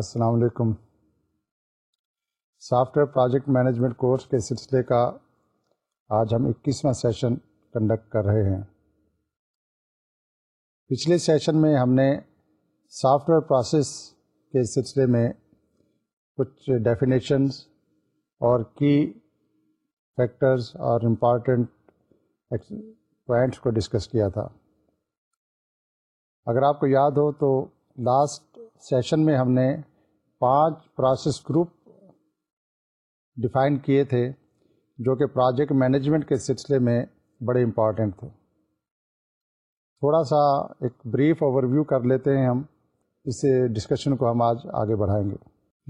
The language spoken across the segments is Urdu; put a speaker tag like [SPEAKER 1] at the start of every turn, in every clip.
[SPEAKER 1] السلام علیکم۔ Software project management course کے سلسلے کا آج ہم اکیسواں سیشن کنڈکٹ کر رہے ہیں۔ پچھلے سیشن میں ہم نے سافٹ ویئر پروسیس کے سلسلے میں کچھ ڈیفینیشنز اور کی فیکٹرز اور امپارٹنٹ پوائنٹس کو ڈسکس کیا تھا۔ اگر آپ کو یاد ہو تو لاسٹ سیشن میں ہم نے پانچ پروسیس گروپ ڈیفائن کیے تھے جو کہ پروجیکٹ مینجمنٹ کے سلسلے میں بڑے امپارٹنٹ تھے۔ تھوڑا سا ایک بریف اوور ویو کر لیتے ہیں ہم۔ اس ڈسکشن کو ہم آج آگے بڑھائیں گے۔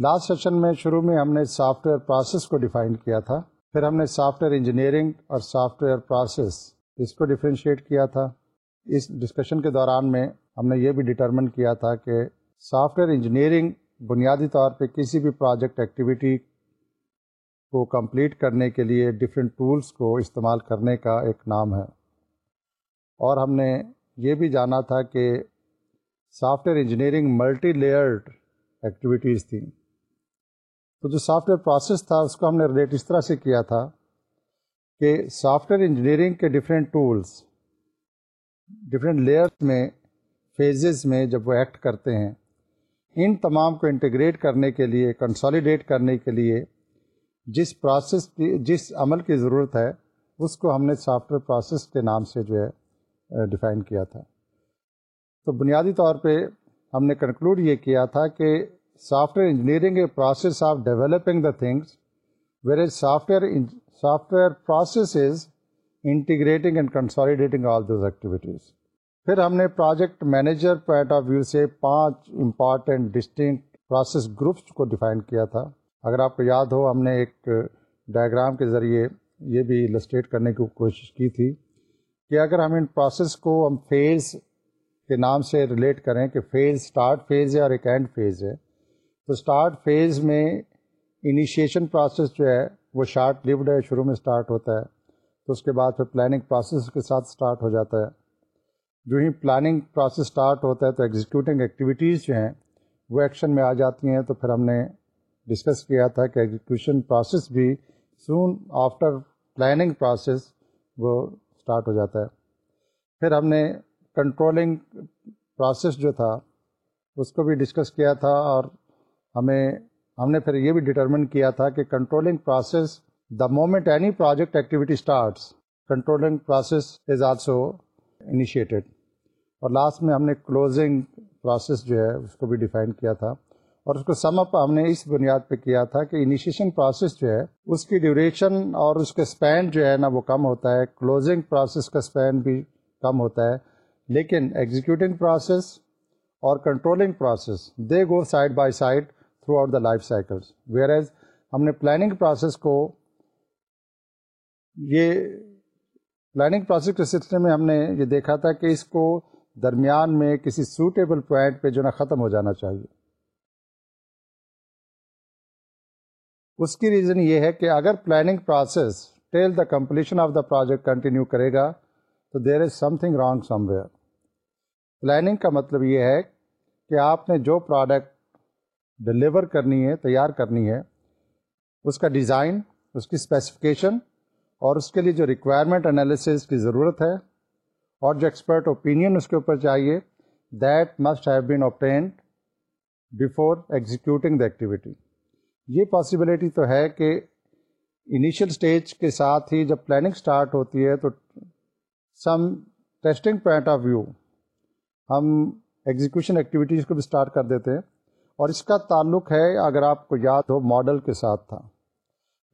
[SPEAKER 1] لاسٹ سیشن میں شروع میں ہم نے سافٹ ویئر پروسیس کو ڈیفائن کیا تھا۔ پھر ہم نے سافٹ ویئر انجینئرنگ اور سافٹ ویئر پروسیس اس کو ڈفرینشیٹ کیا تھا۔ اس ڈسکشن کے دوران میں ہم نے یہ بھی ڈٹرمن کیا تھا کہ سافٹ ویئر انجینئرنگ بنیادی طور پہ کسی بھی پروجیکٹ ایکٹیویٹی کو کمپلیٹ کرنے کے لیے ڈفرینٹ ٹولس کو استعمال کرنے کا ایک نام ہے۔ اور ہم نے یہ بھی جانا تھا کہ software engineering multi layered activities تھیں۔ تو جو سافٹ ویئر پروسیس تھا، اس کو ہم نے ریلیٹ اس طرح سے کیا تھا کہ سافٹ ویئر انجینئرنگ کے ڈفرینٹ ٹولس ڈفرینٹ لیئرس میں فیزز میں جب وہ ایکٹ کرتے ہیں ان تمام کو انٹیگریٹ کرنے کے لیے کنسالیڈیٹ کرنے کے لیے جس پروسیس کی، جس عمل کی ضرورت ہے، اس کو ہم نے سافٹ ویئر پروسیس کے نام سے جو ہے ڈیفائن کیا تھا۔ تو بنیادی طور پہ ہم نے کنکلوڈ یہ کیا تھا کہ software engineering a process of developing the things where is software software process is integrating and consolidating all those activities پھر ہم نے project manager point of view سے پانچ امپارٹینٹ ڈسٹنکٹ پروسیس گروپس کو ڈیفائن کیا تھا۔ اگر آپ کو یاد ہو، ہم نے ایک ڈائیگرام کے ذریعے یہ بھی السٹریٹ کرنے کی کوشش کی تھی کہ اگر ہم ان پروسیس کو ہم فیز کے نام سے ریلیٹ کریں کہ فیز اسٹارٹ فیز ہے اور ایک اینڈ فیز ہے، تو اسٹارٹ فیز میں انیشیشن پروسیس جو ہے، وہ شارٹ لیوڈ ہے، شروع میں اسٹارٹ ہوتا ہے، تو اس کے بعد پھر پلاننگ پروسیس کے ساتھ اسٹارٹ ہو جاتا ہے۔ جو ہی پلاننگ پروسیس اسٹارٹ ہوتا ہے تو ایگزیکیوٹنگ ایکٹیویٹیز جو ہیں وہ ایکشن میں آ جاتی ہیں تو پھر ہم نے ڈسکس کیا تھا کہ ایگزیکیوشن پروسیس بھی سون آفٹر پلاننگ پروسیس وہ اسٹارٹ ہو جاتا ہے۔ پھر ہم نے کنٹرولنگ پروسیس جو تھا اس کو بھی ڈسکس کیا تھا اور ہمیں ہم نے پھر یہ بھی ڈٹرمن کیا تھا کہ controlling process the moment any project activity starts controlling process is also initiated اور لاسٹ میں ہم نے کلوزنگ پروسیس جو ہے اس کو بھی ڈیفائن کیا تھا اور اس کو سم اپ ہم نے اس بنیاد پہ کیا تھا کہ انیشیشن پروسیس جو ہے اس کی ڈیوریشن اور اس کے اسپین جو ہے نا وہ کم ہوتا ہے کلوزنگ پروسیس کا اسپین بھی کم ہوتا ہے، لیکن ایگزیکیوٹنگ پروسیس اور controlling process they go side by side throughout the life cycles whereas ہم نے پلاننگ پروسیس کو یہ پلاننگ پروسیس کے سلسلے میں ہم نے یہ دیکھا تھا کہ اس کو درمیان میں کسی سوٹیبل پوائنٹ پہ جو نا ختم ہو جانا چاہیے۔ اس کی ریزن یہ ہے کہ اگر planning process till the completion of the project continue کرے گا، تو there is something wrong somewhere planning کا مطلب یہ ہے کہ آپ نے جو پروڈکٹ ڈلیور کرنی ہے، تیار کرنی ہے، اس کا ڈیزائن اس کی اسپیسیفکیشن اور اس کے لیے جو ریکوائرمنٹ انالیسز کی ضرورت ہے اور جو ایکسپرٹ اوپینین اس کے اوپر چاہیے that must have been obtained before executing the activity یہ پاسبلٹی تو ہے کہ انیشیل اسٹیج کے ساتھ ہی جب پلاننگ اسٹارٹ ہوتی ہے تو some testing point of view ہم ایگزیکیوشن ایکٹیویٹیز کو بھی اسٹارٹ کر دیتے ہیں اور اس کا تعلق ہے اگر آپ کو یاد ہو ماڈل کے ساتھ تھا.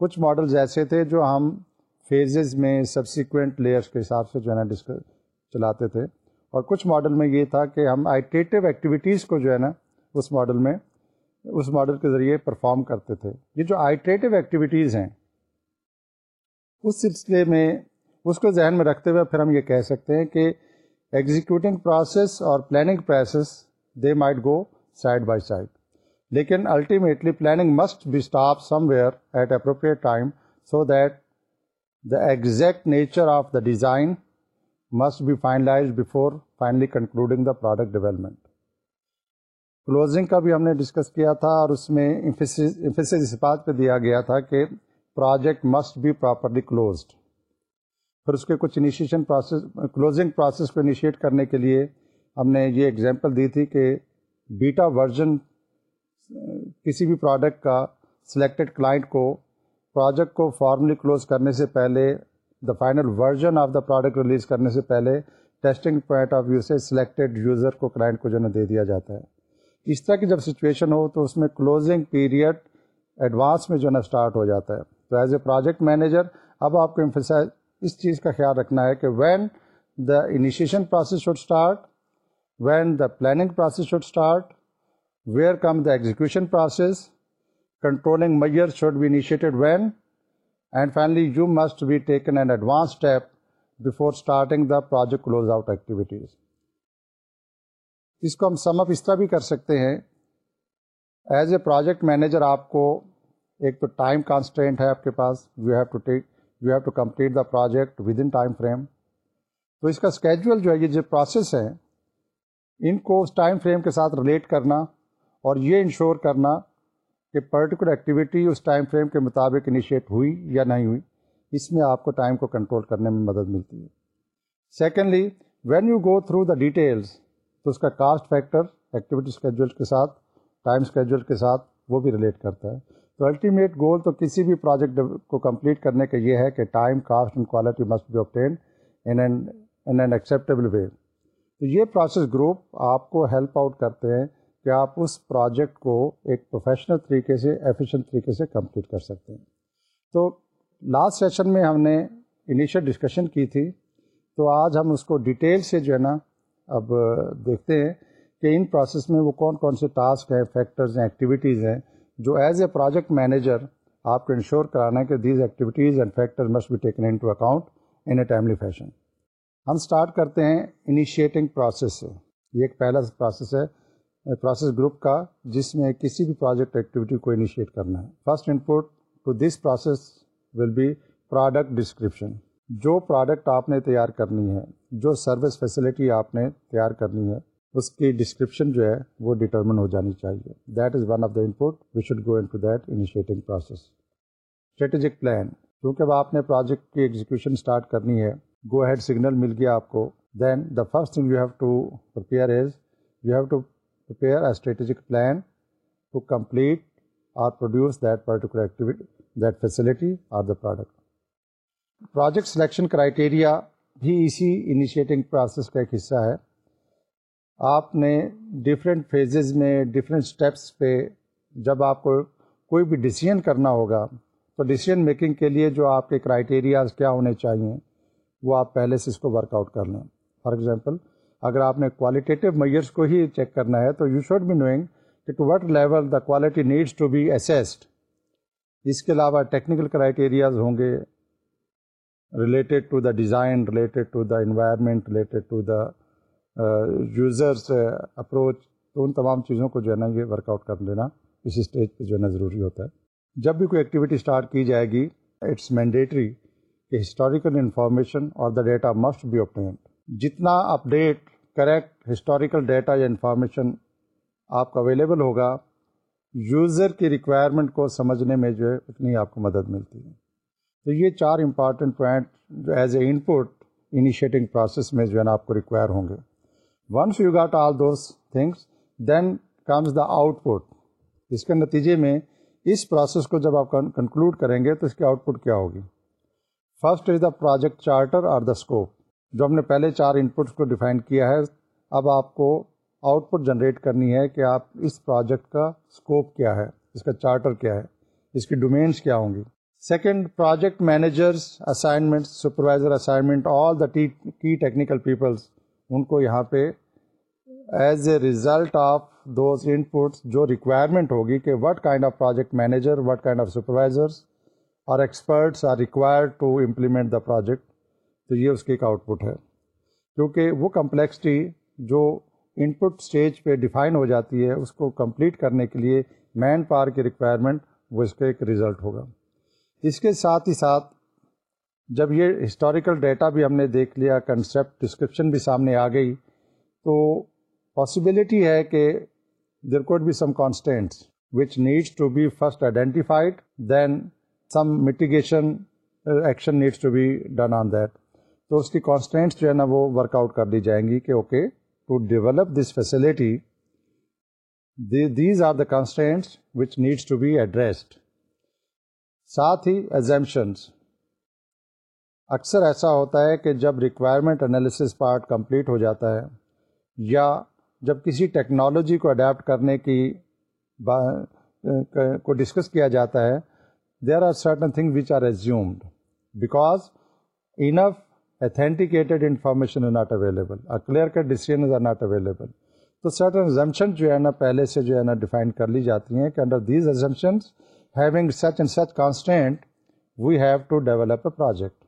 [SPEAKER 1] کچھ ماڈلز ایسے تھے جو ہم فیزز میں سبسیکوینٹ لیئرس کے حساب سے جو ہے نا ڈسکس چلاتے تھے۔ اور کچھ ماڈل میں یہ تھا کہ ہم آئیٹیو ایکٹیویٹیز کو جو ہے نا اس ماڈل میں اس ماڈل کے ذریعے پرفارم کرتے تھے۔ یہ جو آئیٹیو ایکٹیویٹیز ہیں، اس سلسلے میں اس کو ذہن میں رکھتے ہوئے پھر ہم یہ کہہ سکتے ہیں کہ ایگزیکیوٹنگ پروسیس اور planning process they might go side by side لیکن ultimately planning must be stop somewhere at appropriate time so that the exact nature of the design must be finalise before finally concluding the product development closing کا بھی ہم نے ڈسکس کیا تھا اور اس میں انفیسز اس بات پہ دیا گیا تھا کہ project must be properly closed پھر اس کے کچھ انیشیشن پروسیس کلوزنگ پروسیس کو انیشیٹ کرنے کے لیے ہم نے یہ ایگزامپل دی تھی کہ بیٹا ورژن کسی بھی پروڈکٹ کا سلیکٹڈ کلائنٹ کو پروجیکٹ کو فارملی کلوز کرنے سے پہلے the final version of the product release کرنے سے پہلے ٹیسٹنگ پوائنٹ آف ویو سے سلیکٹڈ یوزر کو کلائنٹ کو جو ہے دے دیا جاتا ہے۔ اس طرح کی جب سچویشن ہو تو اس میں کلوزنگ پیریڈ ایڈوانس میں جو ہے نا اسٹارٹ ہو جاتا ہے۔ تو ایز اے پروجیکٹ مینیجر اب آپ کو امفیسائز اس چیز کا خیال رکھنا ہے کہ when the initiation process should start when the planning process should start where come the execution process controlling mere should be initiated when and finally you must be taken an advance step before starting the project close out activities اس کو ہم سم اپ اس طرح بھی کر سکتے ہیں. ایز اے پروجیکٹ مینیجر آپ کو ایک تو ٹائم کانسٹینٹ ہے آپ کے پاس. You have to take you have to complete the project within time frame تو اس کا اسکیجول جو ہے، یہ جو پروسیس ہیں ان کو اس ٹائم فریم کے ساتھ ریلیٹ کرنا اور یہ انشور کرنا کہ پرٹیکولر ایکٹیویٹی اس ٹائم فریم کے مطابق انیشیٹ ہوئی یا نہیں ہوئی، اس میں آپ کو ٹائم کو کنٹرول کرنے میں مدد ملتی ہے۔ Secondly when you go through the details تو اس کا کاسٹ فیکٹر ایکٹیویٹی اسکیجول کے ساتھ ٹائم اسکیجول کے ساتھ وہ بھی ریلیٹ کرتا ہے۔ تو الٹیمیٹ گول تو کسی بھی پروجیکٹ کو کمپلیٹ کرنے کا یہ ہے کہ time cost and quality must be obtain in in an acceptable way تو یہ پروسیس گروپ آپ کو ہیلپ آؤٹ کرتے ہیں کہ آپ اس پروجیکٹ کو ایک پروفیشنل طریقے سے ایفیشینٹ طریقے سے کمپلیٹ کر سکتے ہیں۔ تو لاسٹ سیشن میں ہم نے انیشیل ڈسکشن کی تھی۔ تو آج ہم اس کو ڈیٹیل سے جو ہے نا اب دیکھتے ہیں کہ ان پروسیس میں وہ کون کون سے ٹاسک ہیں فیکٹرز ہیں ایکٹیویٹیز ہیں جو ایز اے پروجیکٹ مینیجر آپ کو انشور کرانا ہے کہ these activities and factor must be taken into account in a timely fashion ہم اسٹارٹ کرتے ہیں انیشیٹنگ پروسیس سے۔ یہ ایک پہلا پروسیس ہے۔ پروسیس گروپ کا جس میں کسی بھی پروجیکٹ ایکٹیویٹی کو انیشیٹ کرنا ہے first input to this process will be product description جو پروڈکٹ آپ نے تیار کرنی ہے جو سروس فیسلٹی آپ نے تیار کرنی ہے اس کی ڈسکرپشن جو ہے وہ ڈٹرمن ہو جانی چاہیے that is one of the input we should go into that initiating process strategic plan کیونکہ اب آپ نے پروجیکٹ کی ایگزیکیوشن اسٹارٹ کرنی ہے گو ہیڈ سگنل مل گیا آپ کو then the first thing you have to prepare is you have to prepare a strategic plan to complete or produce that particular activity that facility or the product project selection criteria بھی اسی انیشیٹنگ پروسیس کا ایک حصہ ہے آپ نے ڈفرینٹ فیزز میں ڈفرینٹ اسٹیپس پہ جب آپ کو کوئی بھی ڈسیزن کرنا ہوگا تو ڈسیزن میکنگ کے لیے جو آپ کے کرائٹیریاز کیا ہونے چاہیے وہ آپ پہلے سے اس کو ورک آؤٹ کر لیں فار ایگزامپل اگر آپ نے کوالٹیٹیو میئرس کو ہی چیک کرنا ہے تو یو شوڈ بی نوئنگ کہ to what level the quality needs to be assessed اس کے علاوہ ٹیکنیکل کرائٹیریاز ہوں گے related to the design related to the environment related to the users approach تو ان تمام چیزوں کو جو ہے نا یہ ورک آؤٹ کر لینا اس اسٹیج پہ جو ہے نا ضروری ہوتا ہے۔ جب بھی کوئی ایکٹیویٹی اسٹارٹ کی جائے گی اٹس مینڈیٹری کہ ہسٹوریکل انفارمیشن اور the data must be obtained جتنا up date correct historical data یا انفارمیشن آپ کو اویلیبل ہوگا یوزر کی ریکوائرمنٹ کو سمجھنے میں جو ہے اتنی آپ کو مدد ملتی ہے۔ تو یہ چار امپارٹنٹ پوائنٹ جو as a input initiating process میں جو ہے نا آپ کو ریکوائر ہوں گے۔ Once you got all those things then comes the output اس کے نتیجے میں اس پروسیس کو جب آپ کنکلوڈ کریں گے تو اس کی آؤٹ پٹ کیا ہوگی؟ First is the project charter اور دا اسکوپ جو ہم نے پہلے چار ان پٹس کو ڈیفائن کیا ہے، اب آپ کو آؤٹ پٹ جنریٹ کرنی ہے کہ آپ اس پروجیکٹ کا اسکوپ کیا ہے، اس کا چارٹر کیا ہے، اس کی ڈومینس کیا ہوں گی۔ Second project managers assignment supervisor assignment all the key technical peoples ان کو یہاں پہ as a result of those ان پٹس جو ریکوائرمنٹ ہوگی کہ what kind of project manager what kind of supervisors اور experts are required to implement the project تو یہ اس کی ایک آؤٹ پٹ ہے کیونکہ وہ کمپلیکسٹی جو ان پٹ اسٹیج پہ ڈیفائن ہو جاتی ہے اس کو کمپلیٹ کرنے کے لیے مین پاور کی ریکوائرمنٹ وہ اس کا ایک ریزلٹ ہوگا اس کے ساتھ ہی ساتھ جب یہ ہسٹوریکل ڈیٹا بھی ہم نے دیکھ لیا کنسیپٹ ڈسکرپشن بھی سامنے آ گئی تو پاسبلٹی ہے کہ there could be some constraints which needs to be first identified, then some mitigation uh, action needs to be done on that. تو اس کی کانسٹینٹس جو ہے نا وہ ورک آؤٹ کر دی جائیں گی کہ okay to develop this facility these are the constants which needs to be addressed ساتھ ہی ایگزمشنس اکثر ایسا ہوتا ہے کہ جب ریکوائرمنٹ انالیسس پارٹ کمپلیٹ ہو جاتا ہے یا جب کسی ٹیکنالوجی کو اڈیپٹ کرنے کی کو ڈسکس کیا جاتا ہے there are certain thing which are assumed because enough authenticated information is not available clear cut decisions are not available تو سرٹن ایگزمشن جو ہے نا پہلے سے جو ہے نا ڈیفائن کر لی جاتی ہیں کہ under these assumptions having such and such constant we have to develop a project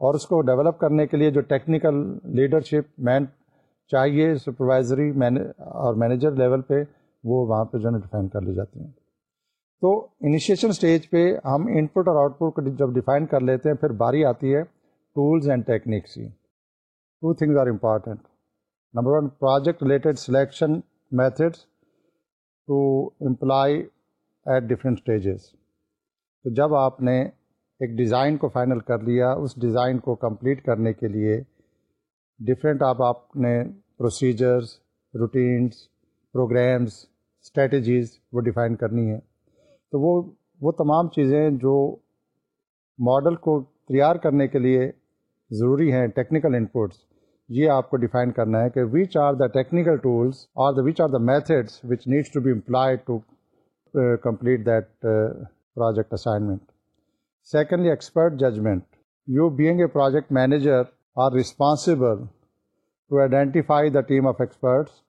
[SPEAKER 1] اور اس کو ڈیولپ کرنے کے لیے جو ٹیکنیکل لیڈرشپ مین چاہیے سپروائزری اور مینیجر لیول پہ وہ وہاں پہ جو ہے ڈیفائن کر لی جاتی ہیں تو انیشیشن اسٹیج پہ ہم ان پٹ اور آؤٹ پٹ کو جب ڈیفائن کر لیتے ہیں پھر باری آتی ہے tools and techniques he two things are important number one project related selection methods to employ at different stages تو جب آپ نے ایک ڈیزائن کو فائنل کر لیا اس ڈیزائن کو کمپلیٹ کرنے کے لیے ڈفرینٹ آپ آپ نے پروسیجرز روٹینس پروگرامس اسٹریٹجیز وہ ڈیفائن کرنی ہے تو وہ وہ تمام چیزیں جو ماڈل کو تیار کرنے کے لیے ضروری ہیں ٹیکنیکل انپوٹس یہ آپ کو ڈیفائن کرنا ہے کہ which are the technical tools اور the which are the methods which needs to be employed to complete that project assignment secondly expert judgment you being a project manager are responsible to identify the team of experts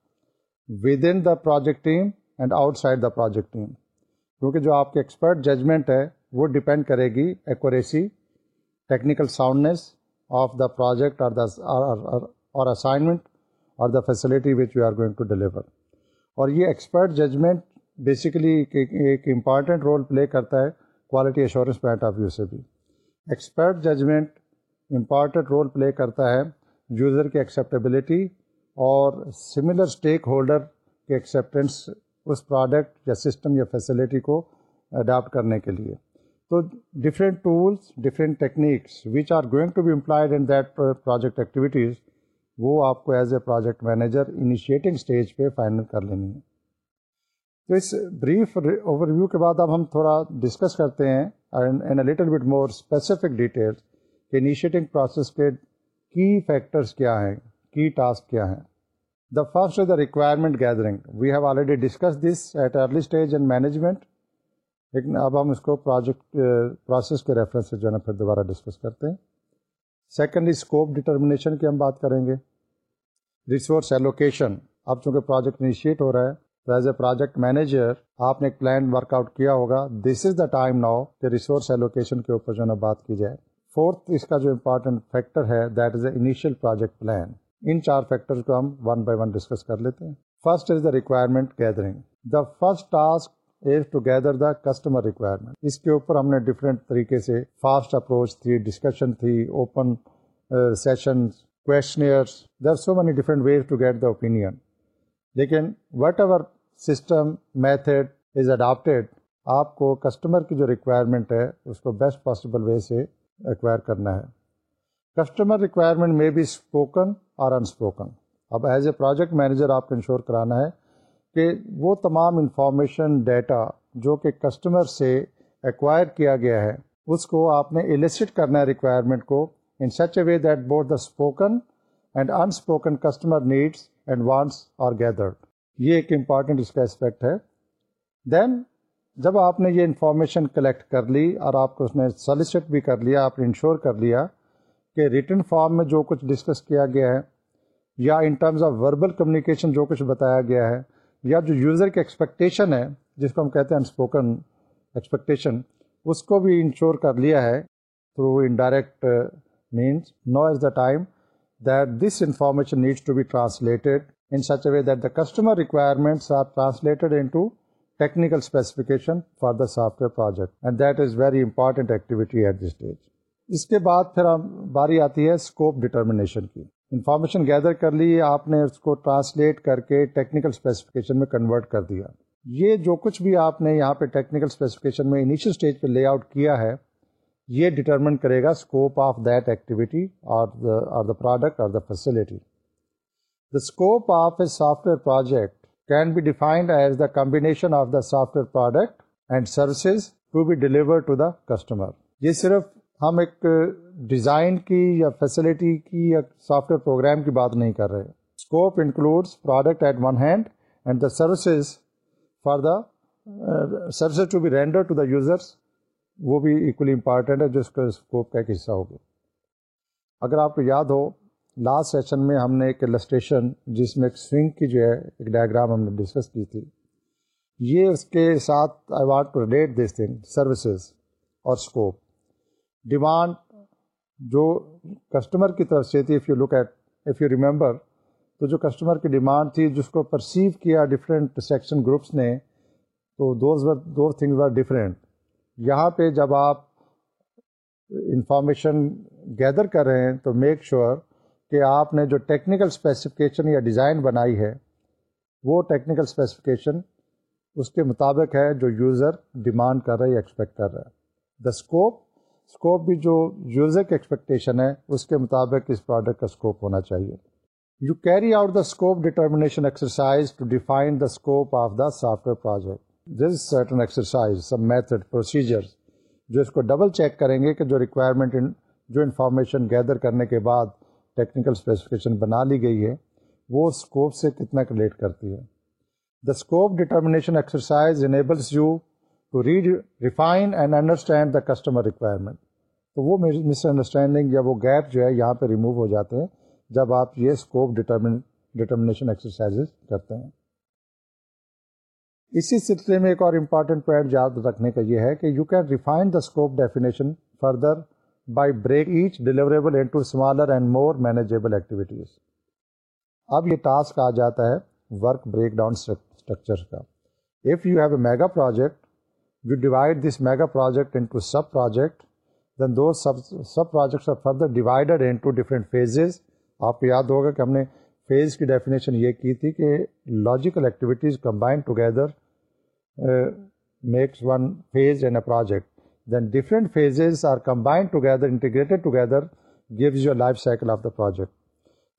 [SPEAKER 1] within the project team and outside the project team کیونکہ جو آپ کی ایکسپرٹ ججمنٹ ہے وہ ڈپینڈ کرے گی accuracy technical soundness of the project اور اسائنمنٹ اور the facility which you are going to deliver اور یہ ایکسپرٹ ججمنٹ بیسیکلی ایک امپارٹنٹ رول پلے کرتا ہے quality assurance point of view سے بھی۔ Expert judgment important role play کرتا ہے یوزر کی ایکسیپٹیبلٹی اور سملر اسٹیک ہولڈر کے ایکسیپٹینس اس پروڈکٹ یا سسٹم یا فیسلٹی کو اڈاپٹ کرنے کے لیے۔ تو different tools different techniques which are going to be employed in that project activities وہ آپ کو as a project manager initiating stage پہ فائنل کر لینی ہے۔ تو اس بریف اوور ویو کے بعد اب ہم تھوڑا ڈسکس کرتے ہیں in little bit more specific detail کہ انیشیٹنگ پروسیس کے کی فیکٹرس کیا ہیں کی ٹاسک کیا ہیں۔ The first is the requirement gathering we have already discuss this at early stage in management لیکن اب ہم اس کو پروجیکٹ پروسیس کے ریفرنس سے جو ہے نا پھر دوبارہ ڈسکس کرتے ہیں۔ سیکنڈلی اسکوپ ڈٹرمنیشن کی ہم بات کریں گے۔ ریسورس ایلوکیشن اب چونکہ پروجیکٹ انیشیٹ ہو رہا ہے، تو ایز اے پروجیکٹ مینیجر آپ نے ایک پلان ورک آؤٹ کیا ہوگا۔ This is the time now کہ ریسورس ایلوکیشن کے اوپر جو ہے نا بات کی جائے۔ فورتھ اس کا جو امپارٹنٹ فیکٹر ہے that is a initial project plan ان چار فیکٹر کو ہم ون بائی ون ڈسکس کر لیتے ہیں۔ First is the requirement gathering the first task is to gather the customer requirement اس کے اوپر ہم نے ڈفرینٹ طریقے سے فاسٹ اپروچ تھی ڈسکشن تھی open session questionnaires there so many different ways to get the opinion لیکن whatever system method is adapted آپ کو کسٹمر کی جو ریکوائرمنٹ ہے، اس کو بیسٹ پاسبل وے سے ایکوائر کرنا ہے۔ کسٹمر ریکوائرمنٹ میں بھی اسپوکن اور انسپوکن اب ایز اے پروجیکٹ مینیجر آپ کو انشور کرانا ہے کہ وہ تمام انفارمیشن ڈیٹا جو کہ کسٹمر سے ایکوائر کیا گیا ہے، اس کو آپ نے ایلیسٹ کرنا ہے ریکوائرمنٹ کو in such a way that both the spoken and unspoken customer needs and wants are gathered یہ ایک امپارٹنٹ اس کا اسپیکٹ ہے۔ دین جب آپ نے یہ انفارمیشن کلیکٹ کر لی اور آپ کو اس نے سلیسٹ بھی کر لیا، آپ نے انشور کر لیا کہ ریٹرن فارم میں جو کچھ ڈسکس کیا گیا ہے یا in terms of verbal communication جو کچھ بتایا گیا ہے یا جو یوزر کی ایکسپیکٹیشن ہے، جس کو ہم کہتے ہیں انسپوکن ایکسپیکٹیشن اس کو بھی انشور کر لیا ہے through indirect means no as the time that this information needs to be translated in such a way that the customer requirements are translated into technical specification for the software project and that is very important activity at this stage اس کے بعد پھر ہم باری آتی ہے اسکوپ ڈٹرمنیشن کی۔ انفارمیشن گیدر کر لی، آپ نے اس کو ٹرانسلیٹ کر کے ٹیکنیکل اسپیسیفکیشن میں کنورٹ کر دیا۔ یہ جو کچھ بھی آپ نے یہاں پہ ٹیکنیکل اسپیسیفکیشن میں انیشیل اسٹیج پہ لے آؤٹ کیا ہے، یہ ڈٹرمن کرے گا اسکوپ آف دیٹ ایکٹیویٹی اور دا پروڈکٹ اور the facility. The scope of a software project can be defined as the combination of the software product and services to be deliver to the customer یہ صرف ہم ایک ڈیزائن کی یا فیسلٹی کی یا سافٹ ویئر پروگرام کی بات نہیں کر رہے۔ Scope includes product at one hand and the services for the services to be render to the users وہ بھی ایکولی امپارٹینٹ ہے جو اس کا اسکوپ کا ایک حصہ ہوگا۔ اگر آپ کو یاد ہو لاسٹ سیشن میں ہم نے ایک السٹریشن جس میں ایک سوئنگ کی جو ہے، ایک ڈائیگرام ہم نے ڈسکس کی تھی۔ یہ اس کے ساتھ I want to relate this thing services اور اسکوپ ڈیمانڈ جو کسٹمر کی طرف سے تھی if you look at if you remember تو جو کسٹمر کی ڈیمانڈ تھی، جس کو پرسیو کیا ڈفرینٹ سیکشن گروپس نے، تو دوز ور دو تھنگز آر ڈفرینٹ یہاں پہ جب آپ انفارمیشن گیدر کر رہے ہیں، تو میک شیور کہ آپ نے جو ٹیکنیکل اسپیسیفکیشن یا ڈیزائن بنائی ہے، وہ ٹیکنیکل اسپیسیفکیشن اس کے مطابق ہے جو یوزر ڈیمانڈ کر رہا ہے یا ایکسپیکٹ کر رہا ہے۔ دا اسکوپ اسکوپ بھی جو یوزر کی ایکسپیکٹیشن ہے، اس کے مطابق اس پروڈکٹ کا اسکوپ ہونا چاہیے۔ You carry out the scope determination exercise to define the scope of the software project this certain exercise some method procedure جو اس کو ڈبل چیک کریں گے کہ جو ریکوائرمنٹ جو انفارمیشن گیدر کرنے کے بعد ٹیکنیکل اسپیسیفکیشن بنا لی گئی ہے، وہ اسکوپ سے کتنا ریلیٹ کرتی ہے۔ The scope determination exercise enables you to read refine and understand the customer requirement تو وہ مس انڈرسٹینڈنگ یا وہ گیپ جو ہے یہاں پہ ریموو ہو جاتے ہیں جب آپ یہ اسکوپ ڈٹرمن ڈٹرمنیشن ایکسرسائز کرتے ہیں۔ اسی سلسلے میں ایک اور امپارٹنٹ پوائنٹ یاد رکھنے کا یہ ہے کہ you can refine the scope definition further by break each deliverable into smaller and more manageable activities اب یہ ٹاسک آ جاتا ہے ورک بریک ڈاؤن اسٹرکچر کا۔ If you have a mega project you divide this mega project into sub project then do sub sub projects are further divided into different phases آپ کو یاد ہوگا کہ ہم نے فیز کی ڈیفینیشن یہ کی تھی کہ logical activities combine together makes one phase in a project then different phases are combined together integrated together gives your life cycle of the project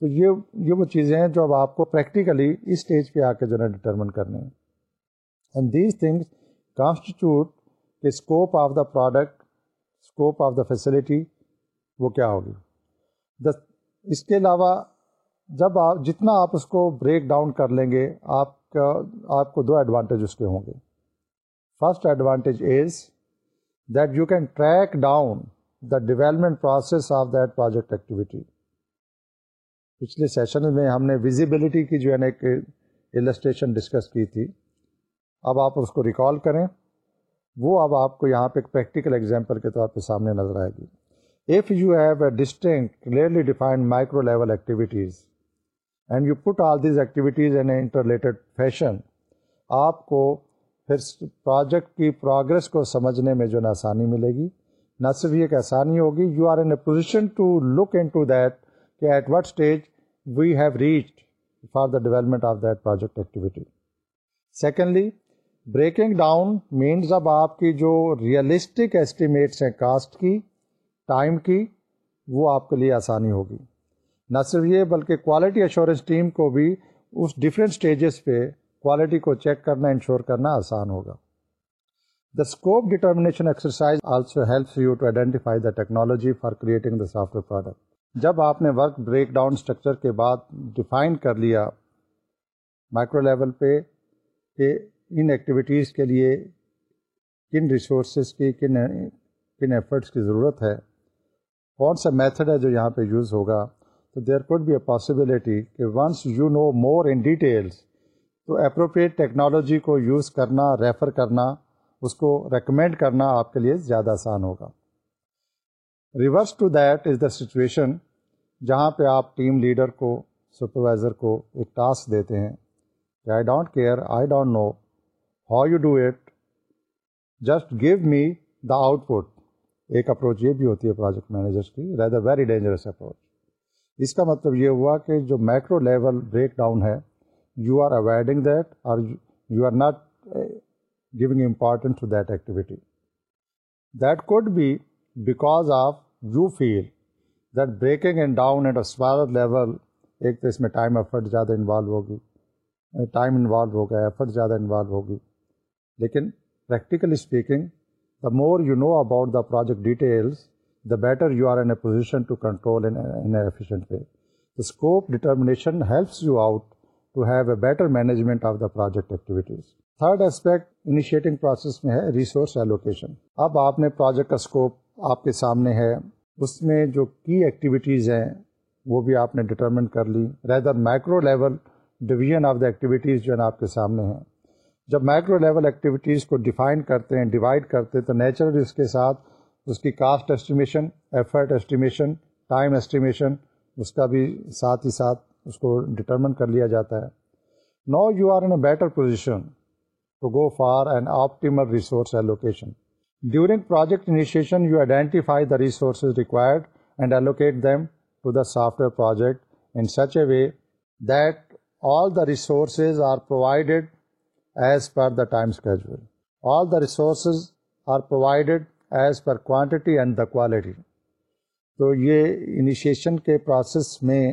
[SPEAKER 1] تو یہ یہ وہ چیزیں ہیں جو اب آپ کو پریکٹیکلی اس اسٹیج پہ آ کے جو ہے ڈٹرمن کرنے ہیں. اینڈ دیز تھنگس کانسٹیٹیوٹ کہ scope of the product scope of the facility وہ کیا ہوگی؟ اس کے علاوہ جب آپ جتنا آپ اس کو بریک ڈاؤن کر لیں گے، آپ کا آپ کو دو ایڈوانٹیج اس کے ہوں گے۔ First advantage is that you can track down the development process of that project activity پچھلے سیشن میں ہم نے ویزیبلٹی کی جو ہے نا ایک السٹریشن ڈسکس کی تھی۔ اب آپ اس کو ریکال کریں۔ وہ اب آپ کو یہاں پہ ایک پریکٹیکل ایگزامپل کے طور پہ سامنے نظر آئے گی۔ If you have a distinct clearly defined micro level activities and you put all these activities in interrelated fashion آپ کو پھر پروجیکٹ کی پروگرس کو سمجھنے میں جو نا آسانی ملے گی۔ نہ صرف یہ ایک آسانی ہوگی you are in a position to look into that کہ at what stage we have reached for the development of that project activity secondly breaking down means اب آپ کی جو ریئلسٹک ایسٹیمیٹس ہیں کاسٹ کی ٹائم کی، وہ آپ کے لیے آسانی ہوگی۔ نہ صرف یہ بلکہ کوالٹی ایشورنس ٹیم کو بھی اس ڈفرینٹ اسٹیجز پہ کوالٹی کو چیک کرنا انشور کرنا آسان ہوگا۔ The scope determination exercise also helps you to identify the technology for creating the software product جب آپ نے ورک بریک ڈاؤن اسٹرکچر کے بعد ڈیفائن کر لیا مائکرو لیول پہ کہ ان ایکٹیویٹیز کے لیے کن ریسورسز کی، کن کن ایفرٹس کی ضرورت ہے؟ کون سا میتھڈ ہے جو یہاں پہ یوز ہوگا؟ تو there could be a possibility کہ once you know more in details تو اپروپریٹ ٹیکنالوجی کو یوز کرنا ریفر کرنا، اس کو ریکمینڈ کرنا آپ کے لیے زیادہ آسان ہوگا۔ Reverse to that is the situation جہاں پہ آپ ٹیم لیڈر کو سپروائزر کو ایک ٹاسک دیتے ہیں۔ کہ I don't care I don't know how you do it just give me the output ایک اپروچ یہ بھی ہوتی ہے پروجیکٹ مینیجرس کی ریدر ویری ڈینجرس اپروچ اس کا مطلب یہ ہوا کہ جو مائکرو لیول بریک ڈاؤن ہے یو آر اوائڈنگ دیٹ اور you are not giving important to that activity that could be because of you feel that breaking and down at a level ایک تو اس میں ٹائم ایفرٹ زیادہ انوالو ہوگی ٹائم انوالو ہوگا ایفرٹ زیادہ انوالو ہوگی۔ لیکن practically speaking the more you know about the project details the better you are in a position to control efficient way the scope determination helps you out to have a better management of the project activities third aspect initiating process میں ہے ریسورس ایلوکیشن اب آپ نے پروجیکٹ کا اسکوپ آپ کے سامنے ہے. اس میں جو کی ایکٹیویٹیز ہیں، وہ بھی آپ نے ڈٹرمن کر لی. Rather micro level division of the activities جو ہے نا آپ کے سامنے ہیں. جب مائکرو لیول ایکٹیویٹیز کو ڈیفائن کرتے ہیں ڈیوائڈ کرتے ہیں، تو نیچرل اس کے ساتھ اس کی cost estimation effort estimation time estimation اس کا بھی ساتھ ہی ساتھ اس کو ڈٹرمن کر لیا جاتا ہے۔ Now you are in a better position to go for an optimal resource allocation during project initiation you identify the resources required and allocate them to the software project in such a way that all the resources are provided as per the time schedule all the resources are provided as per quantity and the quality تو یہ انیشیشن کے پروسیس میں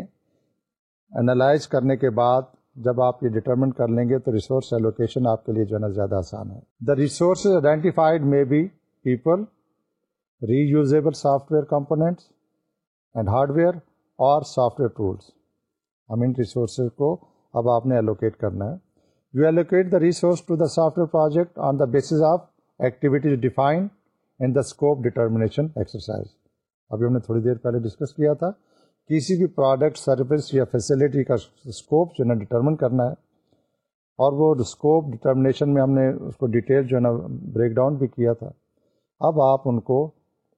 [SPEAKER 1] انالائز کرنے کے بعد جب آپ یہ ڈٹرمن کر لیں گے تو ریسورس ایلوکیشن آپ کے لیے جو ہے نا زیادہ آسان ہے۔ The resources identified may be people reusable software components and hardware اور سافٹ ویئر ٹولس ہم ان ریسورسز کو اب آپ نے ایلوکیٹ کرنا ہے۔ You allocate the resource to the software project on the basis of activities define in the scope determination exercise ابھی ہم نے تھوڑی دیر پہلے ڈسکس کیا تھا کسی بھی پروڈکٹ سروس یا فیسلٹی کا اسکوپ جو ہے نا ڈٹرمن کرنا ہے اور وہ اسکوپ ڈٹرمنیشن میں ہم نے اس کو ڈیٹیل جو ہے نا بریک ڈاؤن بھی کیا تھا۔ اب آپ ان کو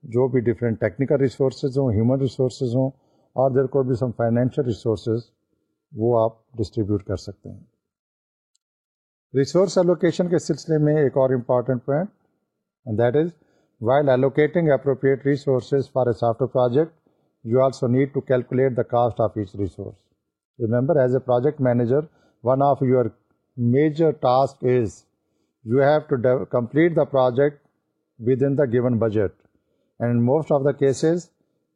[SPEAKER 1] جو بھی ڈفرینٹ ٹیکنیکل ریسورسز ہوں ہیومن ریسورسز ہوں اور دیر کو بھی سم فائنینشیل ریسورسز وہ آپ ڈسٹریبیوٹ کر سکتے ہیں۔ ریسورس ایلوکیشن کے سلسلے میں ایک اور important point that is while allocating appropriate resources for a software project you also need to calculate the cost of each resource remember as a project manager one of your major task is you have to complete the project within the given budget and most of the cases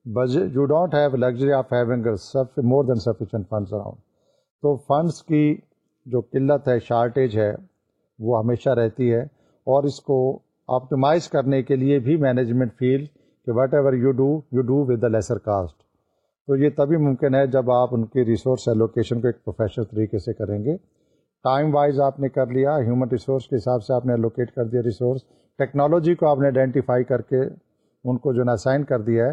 [SPEAKER 1] budget you don't have luxury of having more than sufficient funds around تو فنڈس کی جو قلت ہے شارٹیج ہے، وہ ہمیشہ رہتی ہے۔ اور اس کو آپٹیمائز کرنے کے لیے بھی مینجمنٹ فیل کہ whatever you do you do with the lesser cost تو یہ تبھی ممکن ہے جب آپ ان کی ریسورس ایلوکیشن کو ایک پروفیشنل طریقے سے کریں گے۔ ٹائم وائز آپ نے کر لیا ہیومن ریسورس کے حساب سے آپ نے الوکیٹ کر دیا ریسورس ٹیکنالوجی کو آپ نے آئیڈینٹیفائی کر کے ان کو جو نا اسائن کر دیا ہے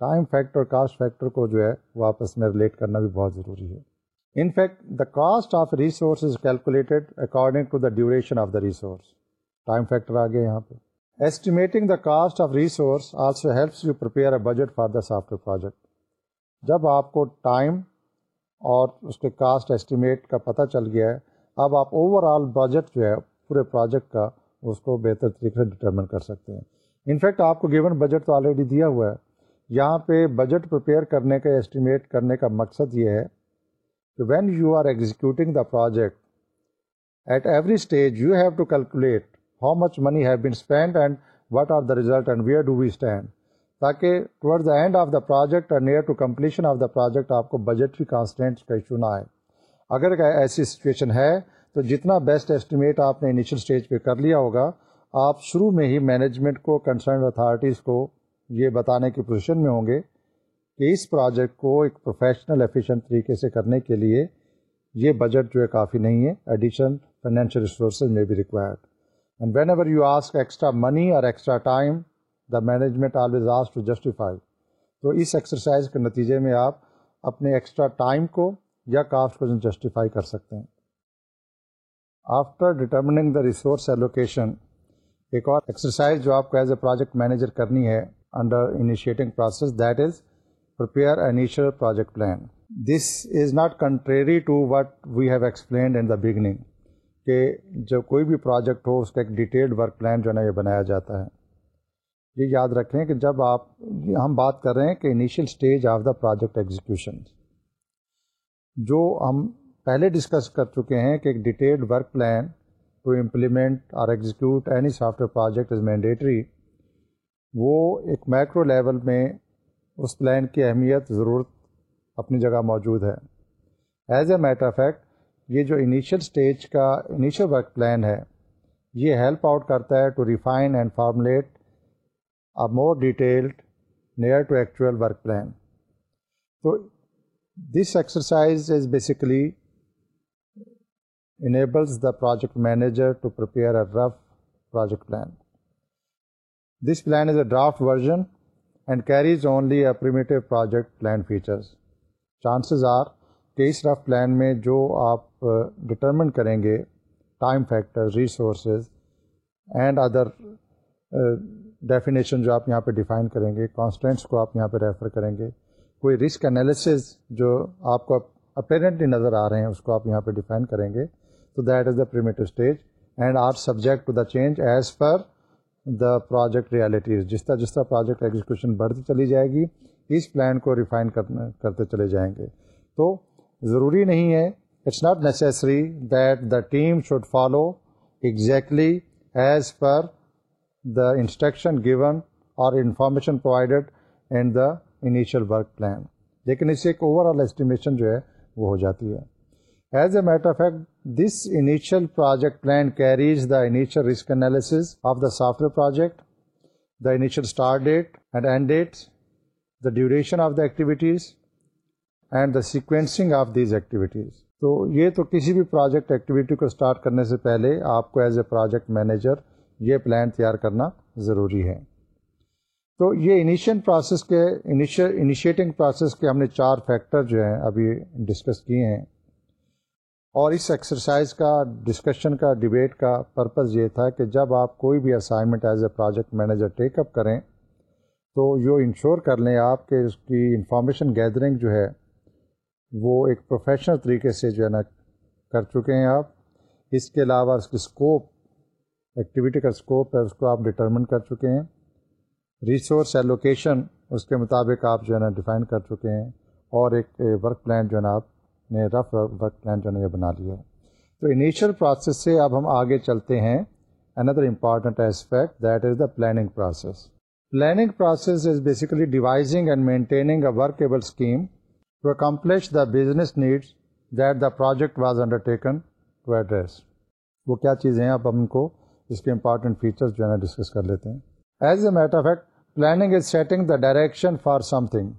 [SPEAKER 1] ٹائم فیکٹر کاسٹ فیکٹر کو جو ہے وہ آپس میں ریلیٹ کرنا بھی بہت ضروری ہے۔ In fact the cost of resource is calculated according to the duration of the resource time factor آ گیا یہاں پہ estimating the cost of resource also helps you prepare a budget for the software project جب آپ کو ٹائم اور اس کے کاسٹ ایسٹیمیٹ کا پتہ چل گیا ہے اب آپ اوور آل بجٹ جو ہے پورے پروجیکٹ کا اس کو بہتر طریقے سے ڈٹرمن کر سکتے ہیں انفیکٹ آپ کو گیون بجٹ تو آلریڈی دیا ہوا ہے یہاں پہ بجٹ پریپیئر کرنے کا ایسٹیمیٹ کرنے کا مقصد یہ ہے کہ when you are executing the project at every stage you have to calculate how much money have been spend and what are the result and where do we stand تاکہ toward the end of the project اور near to completion of the project آپ کو بجٹری کانسٹینٹ کا ایشو نہ آئے۔ اگر ایسی سچویشن ہے تو جتنا بیسٹ ایسٹیمیٹ آپ نے انیشل اسٹیج پہ کر لیا ہوگا، آپ شروع میں ہی مینجمنٹ کو کنسرن اتھارٹیز کو یہ بتانے کی پوزیشن میں ہوں گے کہ اس پروجیکٹ کو ایک پروفیشنل ایفیشینٹ طریقے سے کرنے کے لیے یہ بجٹ جو ہے کافی نہیں ہے۔ ایڈیشن فائنینشیل ریسورسز میں بھی required and whenever you ask extra money اور extra time the management always as to justify تو اس ایکسرسائز کے نتیجے میں آپ اپنے ایکسٹرا ٹائم کو یا کاسٹ کو جسٹیفائی کر سکتے ہیں۔ After determining the resource allocation ایک اور ایکسرسائز جو آپ کو ایز اے پروجیکٹ مینیجر کرنی ہے under initiating process that is prepare initial project plan this is not contrary to what we have explained in the beginning کہ جب کوئی بھی پروجیکٹ ہو، اس کا ایک ڈیٹیلڈ ورک پلان جو ہے نا، یہ بنایا جاتا ہے۔ یہ یاد رکھیں کہ جب آپ، ہم بات کر رہے ہیں کہ initial stage of the project execution جو ہم پہلے ڈسکس کر چکے ہیں کہ ایک detailed work plan to implement اور execute any software project is mandatory وہ ایک مائکرو لیول میں اس پلان کی اہمیت ضرورت اپنی جگہ موجود ہے۔ ایز اے میٹر فیکٹ یہ جو انیشیل اسٹیج کا انیشیل ورک پلان ہے، یہ ہیلپ آؤٹ کرتا ہے to refine and formulate a more detailed near to actual work plan تو this exercise is basically enables the project manager to prepare a rough project plan this plan is a draft version and carries only a primitive project plan features. Chances are کہ اس رف پلان میں جو آپ ڈٹرمن کریں گے time factor resources and other definition جو آپ یہاں پہ ڈیفائن کریں گے کانسٹینٹس کو آپ یہاں پہ ریفر کریں گے کوئی رسک انالیسز جو آپ کو اپیرنٹلی نظر آ رہے ہیں اس کو آپ یہاں پہ ڈیفائن کریں گے تو that is the primitive stage and are subject to the change as per the project realities جس طرح جس طرح پروجیکٹ ایگزیکیوشن بڑھتی چلی جائے گی، اس پلان کو ریفائن کرتے چلے جائیں گے۔ تو ضروری نہیں ہے it's not necessary that the team should follow exactly as per the instruction given اور information provided in the initial work plan لیکن اس سے ایک اوور آل اسٹیمیشن جو ہے وہ ہو جاتی ہے۔ As a matter fact this initial project plan carries the initial risk analysis of the software project the initial start date and end dates the duration of the activities and the sequencing of these activities تو یہ تو کسی بھی پروجیکٹ ایکٹیویٹی کو اسٹارٹ کرنے سے پہلے آپ کو ایز اے پروجیکٹ مینیجر یہ پلان تیار کرنا ضروری ہے۔ تو یہ انیشین پروسیس کے انیشیٹنگ پروسیس کے ہم نے چار فیکٹر جو ہیں ابھی ڈسکس کیے ہیں۔ اور اس ایکسرسائز کا ڈسکشن کا ڈبیٹ کا پرپز یہ تھا کہ جب آپ کوئی بھی assignment as a project manager take up کریں تو یہ انشور کر لیں آپ کہ اس کی انفارمیشن گیدرنگ جو ہے وہ ایک پروفیشنل طریقے سے جو ہے نا کر چکے ہیں آپ۔ اس کے علاوہ اس کی اسکوپ ایکٹیویٹی کا اسکوپ ہے، اس کو آپ ڈٹرمن کر چکے ہیں۔ ریسورس ایلوکیشن اس کے مطابق آپ جو ہے نا ڈیفائن کر چکے ہیں اور ایک ورک پلان جو ہے نا آپ نے رف ورک پلان جو ہے یہ بنا لیا ہے۔ تو انیشیل پروسیس سے اب ہم آگے چلتے ہیں۔ Another important aspect that is the planning process planning process is basically devising and maintaining a workable scheme to accomplish the business needs that the project was undertaken to address وہ کیا چیزیں ہیں؟ اب ہم کو اس کے امپارٹنٹ فیچرس جو ہے نا ڈسکس کر لیتے ہیں۔ As a matter of fact planning is setting the direction for something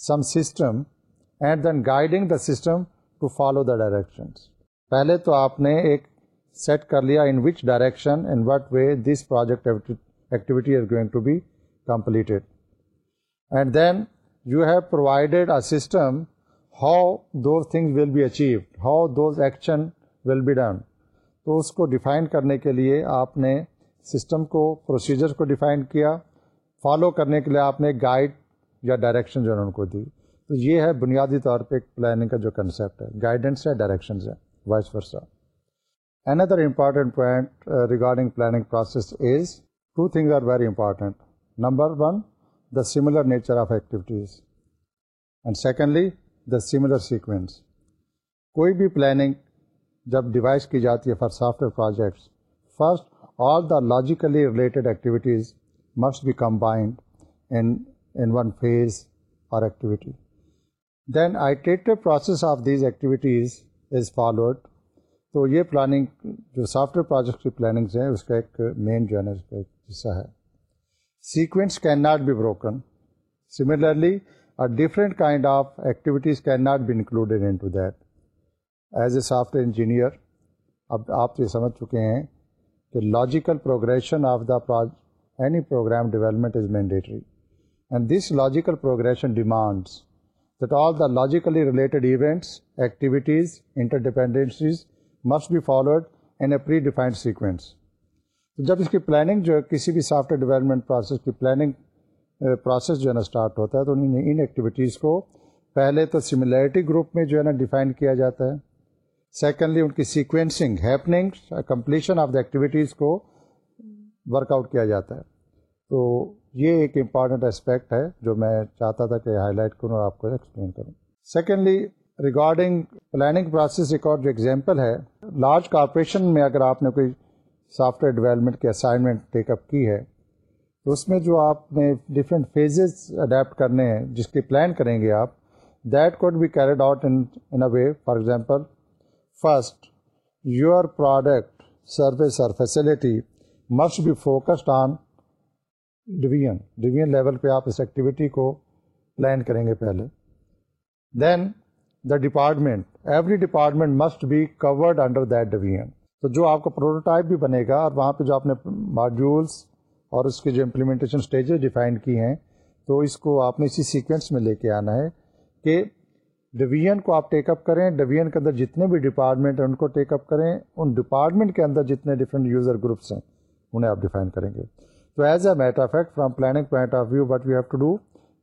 [SPEAKER 1] some system and then guiding the system to follow the direction پہلے تو آپ نے ایک سیٹ کر لیا in which direction in what way this project activity is going to be completed and then you have provided a system how those things will be achieved how those action will be done تو اس کو ڈیفائن کرنے کے لیے آپ نے سسٹم کو پروسیجر کو ڈیفائن کیا. فالو کرنے کے لیے آپ نے گائیڈ یا ڈائریکشن جو ہے ان کو دی. تو یہ ہے بنیادی طور پہ ایک پلاننگ کا جو کنسیپٹ ہے۔ گائیڈنس ہے ڈائریکشنز ہے vice versa another important point regarding planning process is two things are very important number one the similar nature of activities and secondly the similar sequence کوئی بھی پلاننگ جب ڈیوائس کی جاتی ہے for software projects first all the logically related activities must be combined in one phase اور activity then آئیٹیو process of these activities is followed تو یہ پلاننگ جو سافٹ ویئر پروجیکٹ کی پلاننگس ہیں اس کا ایک مین جو ہے نا، اس کا ایک حصہ ہے۔ Sequence can not be broken similarly different kind of activities can not be included into that as a software engineer اب آپ یہ سمجھ چکے ہیں کہ logical progression of the any program development is mandatory and this logical progression demands that all the logically related events activities interdependencies must be followed in a predefined sequence جب اس کی پلاننگ جو ہے، کسی بھی سافٹ ویئر ڈیولپمنٹ پروسیس کی پلاننگ پروسیس uh, جو ہے نا اسٹارٹ ہوتا ہے، تو ان ایکٹیویٹیز کو پہلے تو سملیرٹی گروپ میں جو ہے نا ڈیفائن کیا جاتا ہے۔ سیکنڈلی ان کی sequencing happening completion of the activities کو ورک آؤٹ کیا جاتا ہے۔ تو یہ ایک امپارٹنٹ اسپیکٹ ہے جو میں چاہتا تھا کہ ہائی لائٹ کروں اور آپ کو ایکسپلین کروں۔ سیکنڈلی ریگارڈنگ پلاننگ پروسیس ایک اور جو ایگزامپل ہے لارج کارپوریشن میں اگر آپ نے کوئی سافٹ ویئر ڈیولپمنٹ کی اسائنمنٹ ٹیک اپ کی ہے، تو اس میں جو آپ نے ڈفرینٹ فیزز اڈیپٹ کرنے ہیں، جس کی پلان کریں گے آپ that could be carried out in a way for example first your product service اور facility must be focused on division division level پہ آپ اس ایکٹیویٹی کو پلان کریں گے پہلے then the department every department must be covered under that division تو جو آپ کا پروٹوٹائپ بھی بنے گا اور وہاں پہ جو آپ نے ماڈیولس اور اس کی جو امپلیمنٹیشن اسٹیجز ڈیفائن کی ہیں تو اس کو آپ نے اسی سیکوینس میں لے کے آنا ہے کہ ڈویژن کو آپ ٹیک اپ کریں ڈویژن کے اندر جتنے بھی ڈپارٹمنٹ ہیں ان کو ٹیک اپ کریں ان ڈپارٹمنٹ کے اندر جتنے ڈفرینٹ یوزر گروپس ہیں انہیں آپ ڈیفائن کریں گے تو as a matter fact from planning point of view what you have to do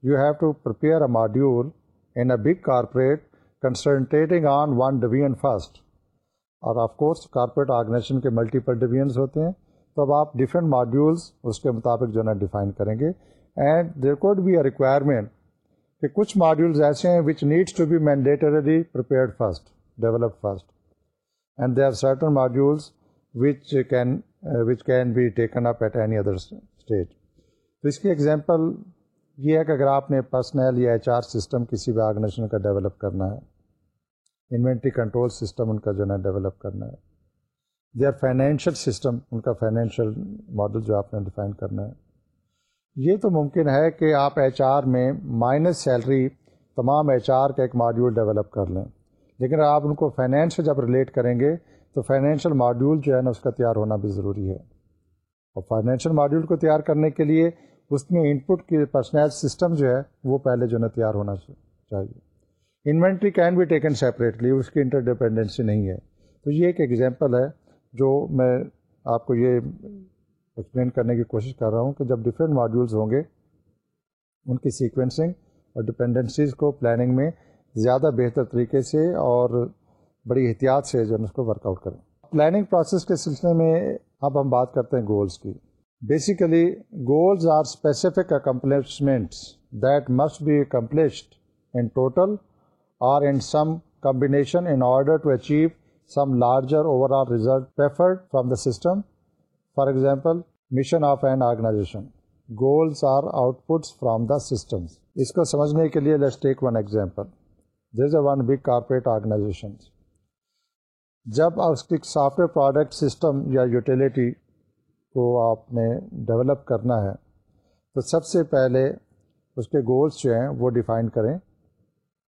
[SPEAKER 1] you have to prepare a module in a big corporate concentrating on one division first اور آف کورس کارپوریٹ آرگنیزیشن کے ملٹیپل ڈویژنس ہوتے ہیں. تو اب آپ ڈفرینٹ ماڈیولس اس کے مطابق جو ہے نا ڈیفائن کریں گے. And there could be a requirement کہ کچھ ماڈیولز ایسے ہیں which needs to be mandatorily prepared first develop first and they are certain modules which can which can be taken up at any other stage تو اس کی ایگزامپل یہ ہے کہ اگر آپ نے پرسنل یا ایچ آر سسٹم کسی بھی آرگنیزیشن کا ڈیولپ کرنا ہے انوینٹری کنٹرول سسٹم ان کا جو ہے نا ڈیولپ کرنا ہے دے فائنینشیل سسٹم ان کا فائنینشیل ماڈل جو آپ نے ڈیفائن کرنا ہے، یہ تو ممکن ہے کہ آپ ایچ آر میں مائنس سیلری تمام ایچ آر کا ایک ماڈیول ڈیولپ کر لیں. لیکن آپ ان کو فائنینس سے جب ریلیٹ کریں گے تو فائنینشیل ماڈیول جو ہے نا اس کا تیار ہونا بھی ضروری ہے۔ اور فائنینشیل ماڈیول کو تیار کرنے کے لیے اس میں ان پٹ کی پرسنل سسٹم جو ہے وہ پہلے جو ہے نا تیار ہونا چاہیے۔ Inventory can be taken separately اس کی انٹر ڈپینڈنسی نہیں ہے۔ تو یہ ایک ایگزامپل ہے جو میں آپ کو یہ ایکسپلین کرنے کی کوشش کر رہا ہوں کہ جب ڈفرینٹ ماڈیولز ہوں گے، ان کی سیکوینسنگ اور ڈپینڈنسیز کو پلاننگ میں زیادہ بہتر طریقے سے اور بڑی احتیاط سے جو ہے اس کو ورک آؤٹ کریں۔ پلاننگ پروسیس کے سلسلے میں اب ہم بات کرتے ہیں گولس کی۔ Basically goals are specific accomplishments that must be accomplished in total اور in some combination in order to achieve some larger overall result preferred from the system for example mission of an organization goals are outputs from the systems اس کو سمجھنے کے لیے let's take one example there a one big corporate organization جب اس کی سافٹ ویئر پروڈکٹ سسٹم یا یوٹیلیٹی کو آپ نے ڈیولپ کرنا ہے، تو سب سے پہلے اس کے گولس جو ہیں وہ ڈیفائن کریں۔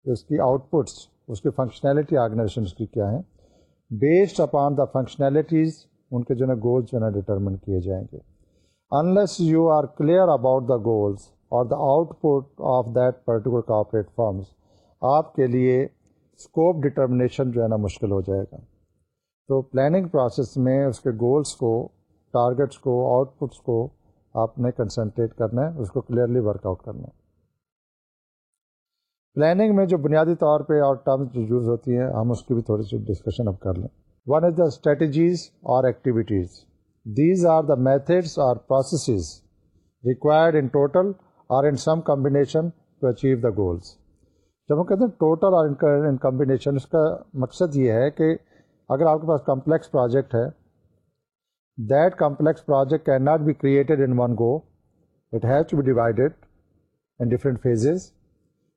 [SPEAKER 1] اس کی آؤٹ پٹس اس کی فنکشنالٹی آرگنائزیشن کی کیا ہیں۔ بیسڈ اپان دا فنکشنالٹیز ان کے جو ہے گولس جو ہے نا ڈٹرمن کیے جائیں گے۔ Unless you are clear about the goals اور the output of that particular corporate forms آپ کے لیے اسکوپ ڈٹرمنیشن جو ہے نا مشکل ہو جائے گا۔ تو پلاننگ پروسیس میں اس کے گولس کو ٹارگیٹس کو آؤٹ پٹس کو آپ نے کنسنٹریٹ کرنا ہے، اس کو کلیئرلی ورک آؤٹ کرنا ہے پلاننگ میں جو بنیادی طور پہ اور ٹرمز جو یوز ہوتی ہیں، ہم اس کی بھی تھوڑی سی ڈسکشن اب کر لیں One is the strategies or activities. These are the methods or processes required in total or in some combination to achieve the goals. جب ہم کہتے ہیں ٹوٹل اور ان کمبینیشن اس کا مقصد یہ ہے کہ اگر آپ کے پاس کمپلیکس پروجیکٹ ہے that complex project can not be created in one go it has to be divided in different phases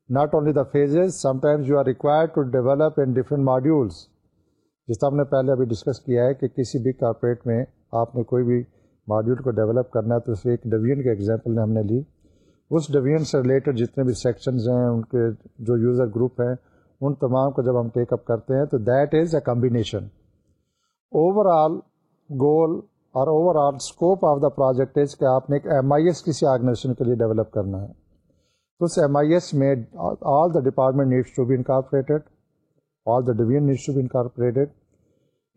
[SPEAKER 1] not only the phases sometimes you are required to develop in different modules جس طرح ہم نے پہلے ابھی ڈسکس کیا ہے کہ کسی بھی کارپوریٹ میں آپ نے کوئی بھی ماڈیول کو ڈیولپ کرنا ہے تو اس ایک ڈویژن کے ایگزامپل نے ہم نے لی. اس ڈویژن سے ریلیٹڈ جتنے بھی سیکشنز ہیں، ان کے جو یوزر گروپ ہیں ان تمام کو جب ہم ٹیک اپ کرتے ہیں تو that is a combination overall goal اور overall scope of the project is کہ آپ نے ایک ایم آئی ایس کسی آرگنائزیشن کے لیے ڈیولپ کرنا ہے. تو اس ایم آئی ایس میں all the department needs to be incorporated all the division needs to be incorporated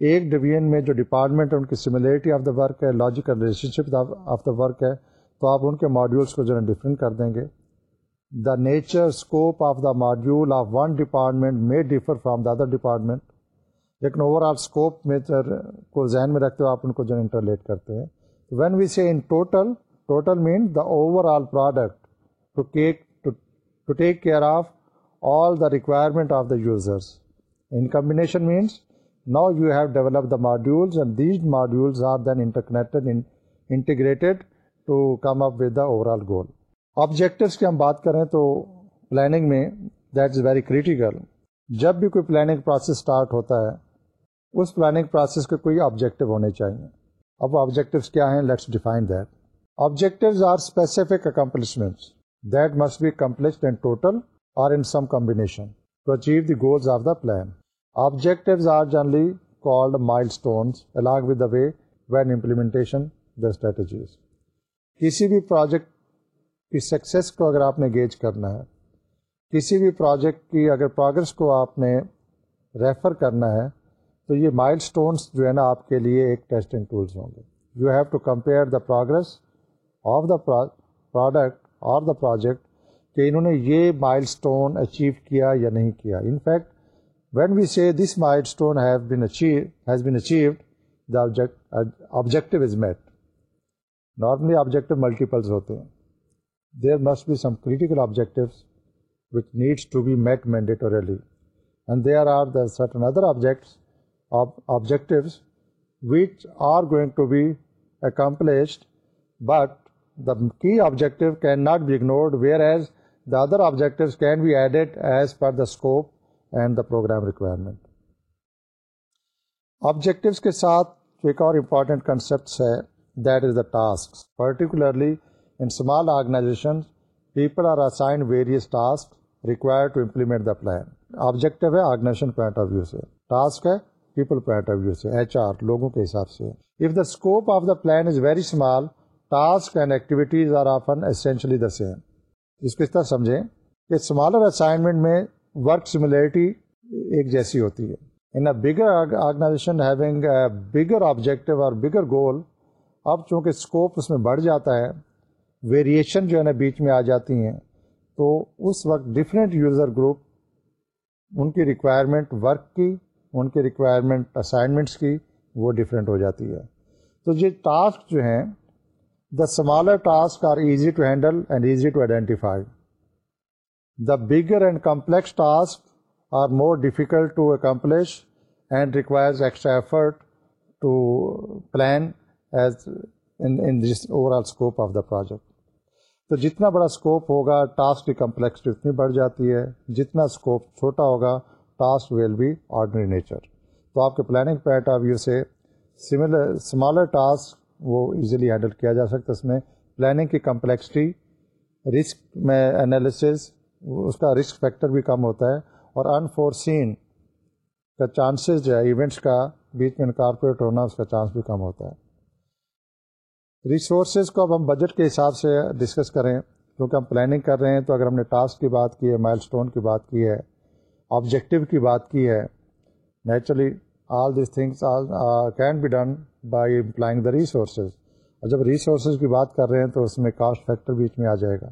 [SPEAKER 1] ایک ڈویژن میں جو ڈپارٹمنٹ ہے، ان کی سملیرٹی آف دا ورک ہے logical relationship of the work ہے، تو آپ ان کے ماڈیولس کو جو ہے ڈفرینٹ کر دیں گے۔ The nature scope of the module of one department may differ from the other department لیکن اوور آل اسکوپ اسکوپر کو ذہن میں رکھتے ہوئے آپ ان کو جو انٹرلیٹ کرتے ہیں. When we see in total total mean the overall product to take care of all the requirement of the users in combination means now you have develop the modules and these modules are then interconnected integrated to come up with the overall goal Objectives کی ہم بات کریں تو پلاننگ میں دیٹ از ویری کریٹیکل جب بھی کوئی پلاننگ پروسیس اسٹارٹ ہوتا ہے، اس پلاننگ پروسیس کے کوئی آبجیکٹو ہونے چاہیے۔ اب وہ آبجیکٹیوس کیا ہیں؟ Let's define that objectives are specific accomplishments that must be accomplished in total or in some combination to achieve the goals of the plan objectives are generally called milestones along with the way when implementation the strategies کسی بھی پروجیکٹ کی سکسیس کو اگر آپ نے گیج کرنا ہے، کسی بھی پروجیکٹ کی اگر پروگرس کو آپ نے ریفر کرنا ہے، تو یہ مائل اسٹونس جو ہے نا آپ کے لیے ایک ٹیسٹنگ ٹولس ہوں گے۔ You have to compare the progress of the product اور دا پروجیکٹ کہ انہوں نے یہ مائل اسٹون اچیو کیا یا نہیں کیا۔ In fact when we see this milestone has been achieved the objective is met normally objective multiples ہوتے ہیں۔ There must be some critical objectives which needs to be met mandatorily and there are the certain other objects objectives which are going to be accomplished but the key objective can not be ignored whereas the other objective can be added as per the scope and the program requirement objectives کے ساتھ ایک اور امپارٹینٹ کنسیپٹس ہے that is the task particularly in small organization people are assign various task require to implement the plan objective ہے آرگنائزیشن پوائنٹ آف ویو سے ٹاسک ہے پیپل پوائنٹ آف ویو سے ایچ آر لوگوں کے حساب سے if the scope of the plan is very small task and activities are often essentially the same اس کو اس طرح سمجھیں کہ اسمالر اسائنمنٹ میں ورک سملیرٹی ایک جیسی ہوتی ہے. In a bigger organization having a bigger objective اور بگر گول اب چونکہ اسکوپ اس میں بڑھ جاتا ہے ویریشن جو ہے نا بیچ میں آ جاتی ہیں، تو اس وقت ڈفرینٹ یوزر گروپ ان کی ریکوائرمنٹ ورک کی، ان کی ریکوائرمنٹ اسائنمنٹس کی، وہ ڈفرینٹ ہو جاتی ہے۔ تو یہ ٹاسک جو ہیں the smaller task are easy to handle and easy to identify the bigger and complex task are more difficult to accomplish and requires extra effort to plan as overall scope of the project تو جتنا بڑا اسکوپ ہوگا ٹاسک کی کمپلیکسٹی اتنی بڑھ جاتی ہے. جتنا اسکوپ چھوٹا ہوگا task will be ordinary nature تو آپ کے پلاننگ پوائنٹ آف ویو سے سملر اسمالر ٹاسک وہ ایزیلی ہینڈل کیا جا سکتا ہے اس میں. پلاننگ کی کمپلیکسٹی رسک میں انالیسز اس کا رسک فیکٹر بھی کم ہوتا ہے. اور انفورسین کا چانسز جو ہے ایونٹس کا بیچ میں انکارپوریٹ ہونا، اس کا چانس بھی کم ہوتا ہے. ریسورسز کو اب ہم بجٹ کے حساب سے ڈسکس کریں، کیونکہ ہم پلاننگ کر رہے ہیں، تو اگر ہم نے ٹاسک کی بات کی ہے مائل اسٹون کی بات کی ہے آبجیکٹیو کی بات کی ہے naturally all these things can be done by employing the resources اور جب ریسورسز کی بات کر رہے ہیں تو اس میں کاسٹ فیکٹر بیچ میں آ جائے گا۔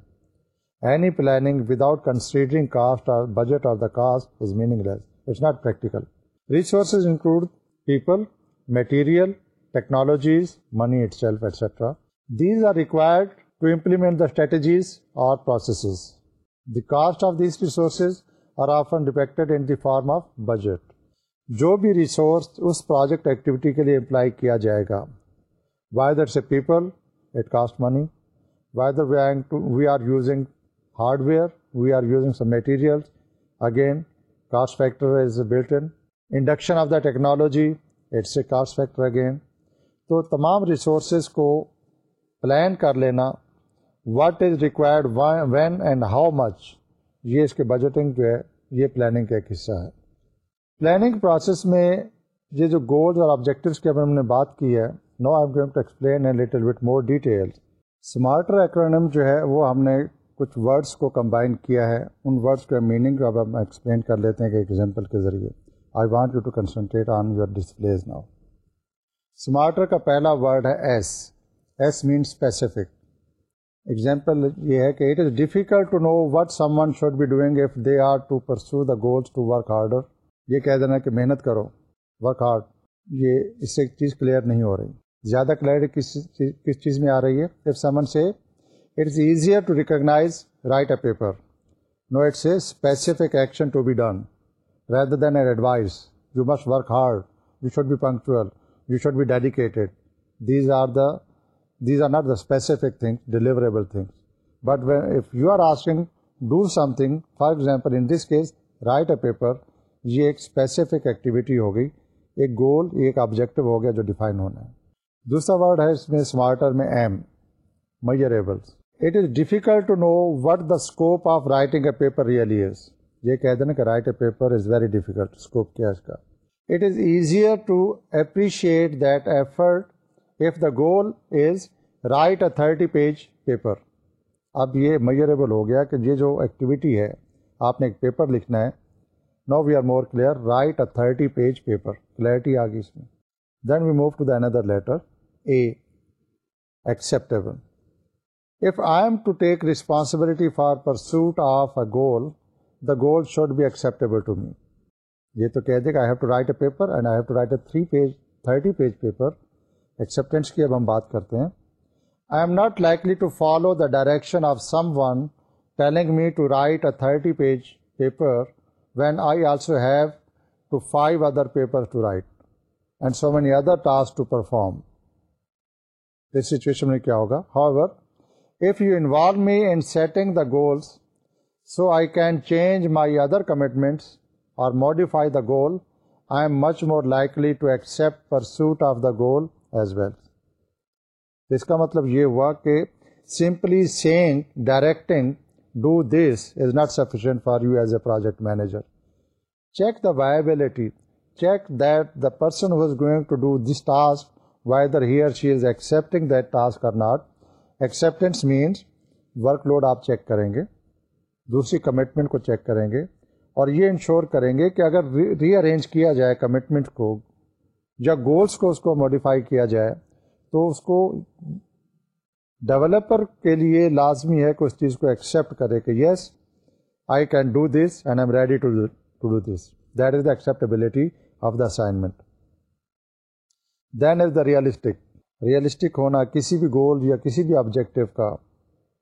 [SPEAKER 1] Any planning without considering cost اور budget of the cost is meaningless it's not practical resources include people material technologies money itself etcetera these are required to implement the strategies اور processes the cost of these resources are often depicted in the form of budget جو بھی ریسورس اس پروجیکٹ ایکٹیویٹی کے لیے اپلائی کیا جائے گا. Why there's a people it cost money why there we are using hardware we are using some material again cost factor is built in induction of the technology it's a cost factor again تو تمام ریسورسز کو پلان کر لینا. What is required when and how much یہ اس کے بجٹنگ جو ہے، یہ پلاننگ کا ایک حصہ ہے. پلاننگ پروسیس میں یہ جو گولز اور آبجیکٹیوس کی ہم نے بات کی ہے now I going to explain a little with more detail smarter acronym جو ہے، وہ ہم نے کچھ ورڈس کو کمبائن کیا ہے. ان ورڈس کا میننگ اب ہم ایکسپلین کر لیتے ہیں کہ ایگزامپل کے ذریعے. I want you to concentrate on your displays now smarter کا پہلا ورڈ ہے S S mean specific example یہ ہے کہ it is difficult to know what someone should be doing if they are to pursue the goals to work harder یہ کہہ دینا کہ محنت کرو. ورک ہارڈ یہ اس سے ایک چیز کلیئر نہیں ہو رہی. زیادہ کلیئرٹی کس کس چیز میں آ رہی ہے؟ If someone say it is easier to recognize write a paper no it's a specific action to be done rather than an advise you must work hard you should be punctual you should be dedicated these are the these are not the specific thing deliverable things but if you are asking do something for example in this case write a paper یہ ایک اسپیسیفک ایکٹیویٹی ہو گئی ایک گول ایک آبجیکٹو ہو گیا جو ڈیفائن ہونا ہے دوسرا ورڈ ہے اس میں اسمارٹر میں M measurables it is difficult to know what the scope of writing a paper really is یہ کہہ دینا کہ write a paper is very difficult scope کیا اس کا it is easier to appreciate that effort if the goal is write a thirty page paper اب یہ میئریبل ہو گیا کہ یہ جو ایکٹیویٹی ہے آپ نے ایک پیپر لکھنا ہے now we are more clear write a thirty page paper clarity آ گئی اس میں then we move to the another letter A. Acceptable. If I am to take responsibility for pursuit of a goal, the goal should be acceptable to me. یہ تو کہہ دے کہ I have to write a paper and I have to write a three page thirty page paper acceptance کی اب ہم بات کرتے ہیں. I am not likely to follow the direction of someone telling me to write a thirty page paper when I also have to five other paper to write and so many other task to perform us situation میں کیا ہوگا? How ever you involve me in setting the goals so I can change my other commitments or modify the goal I am much more likely to accept pursuit of the goal as well اس کا مطلب یہ ہوا کہ simply saying directing do this is not sufficient for you as a project manager check the viability check that the person was going to do this task whether he or she is accepting that task or not acceptance means workload آپ چیک کریں گے دوسری کمٹمنٹ کو چیک کریں گے اور یہ انشور کریں گے کہ اگر ری ارینج کیا جائے کمٹمنٹ کو یا گولس کو اس کو موڈیفائی کیا جائے، تو اس کو ڈیولپر کے لیے لازمی ہے کہ اس چیز کو ایکسیپٹ کرے کہ yes I can do this and am ready to do this that is the acceptability of the assignment then is the realistic realistic ہونا کسی بھی گول یا کسی بھی آبجیکٹیو کا،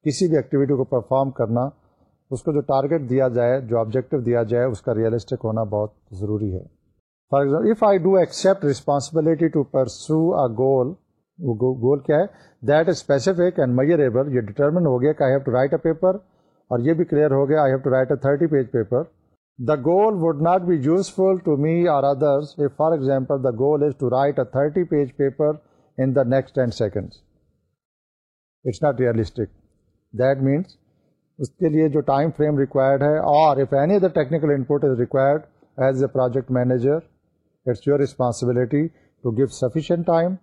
[SPEAKER 1] کسی بھی ایکٹیویٹی کو پرفارم کرنا اس کو جو ٹارگیٹ دیا جائے، جو آبجیکٹیو دیا جائے، اس کا ریئلسٹک ہونا بہت ضروری ہے۔ For example if I do accept responsibility to pursue a goal goal کیا ہے؟ That is specific and measurable یہ ڈیٹرمن ہو گیا کہ I have to write a paper اور یہ بھی کلیئر ہو گیا I have to write a thirty page paper the goal would not be useful to me or others if for example the goal is to write a thirty page paper in the next ten seconds it's not realistic that means اس کے لیے جو ٹائم فریم ریکوائرڈ ہے اور if any other technical input is required as a project manager it's your responsibility to give sufficient time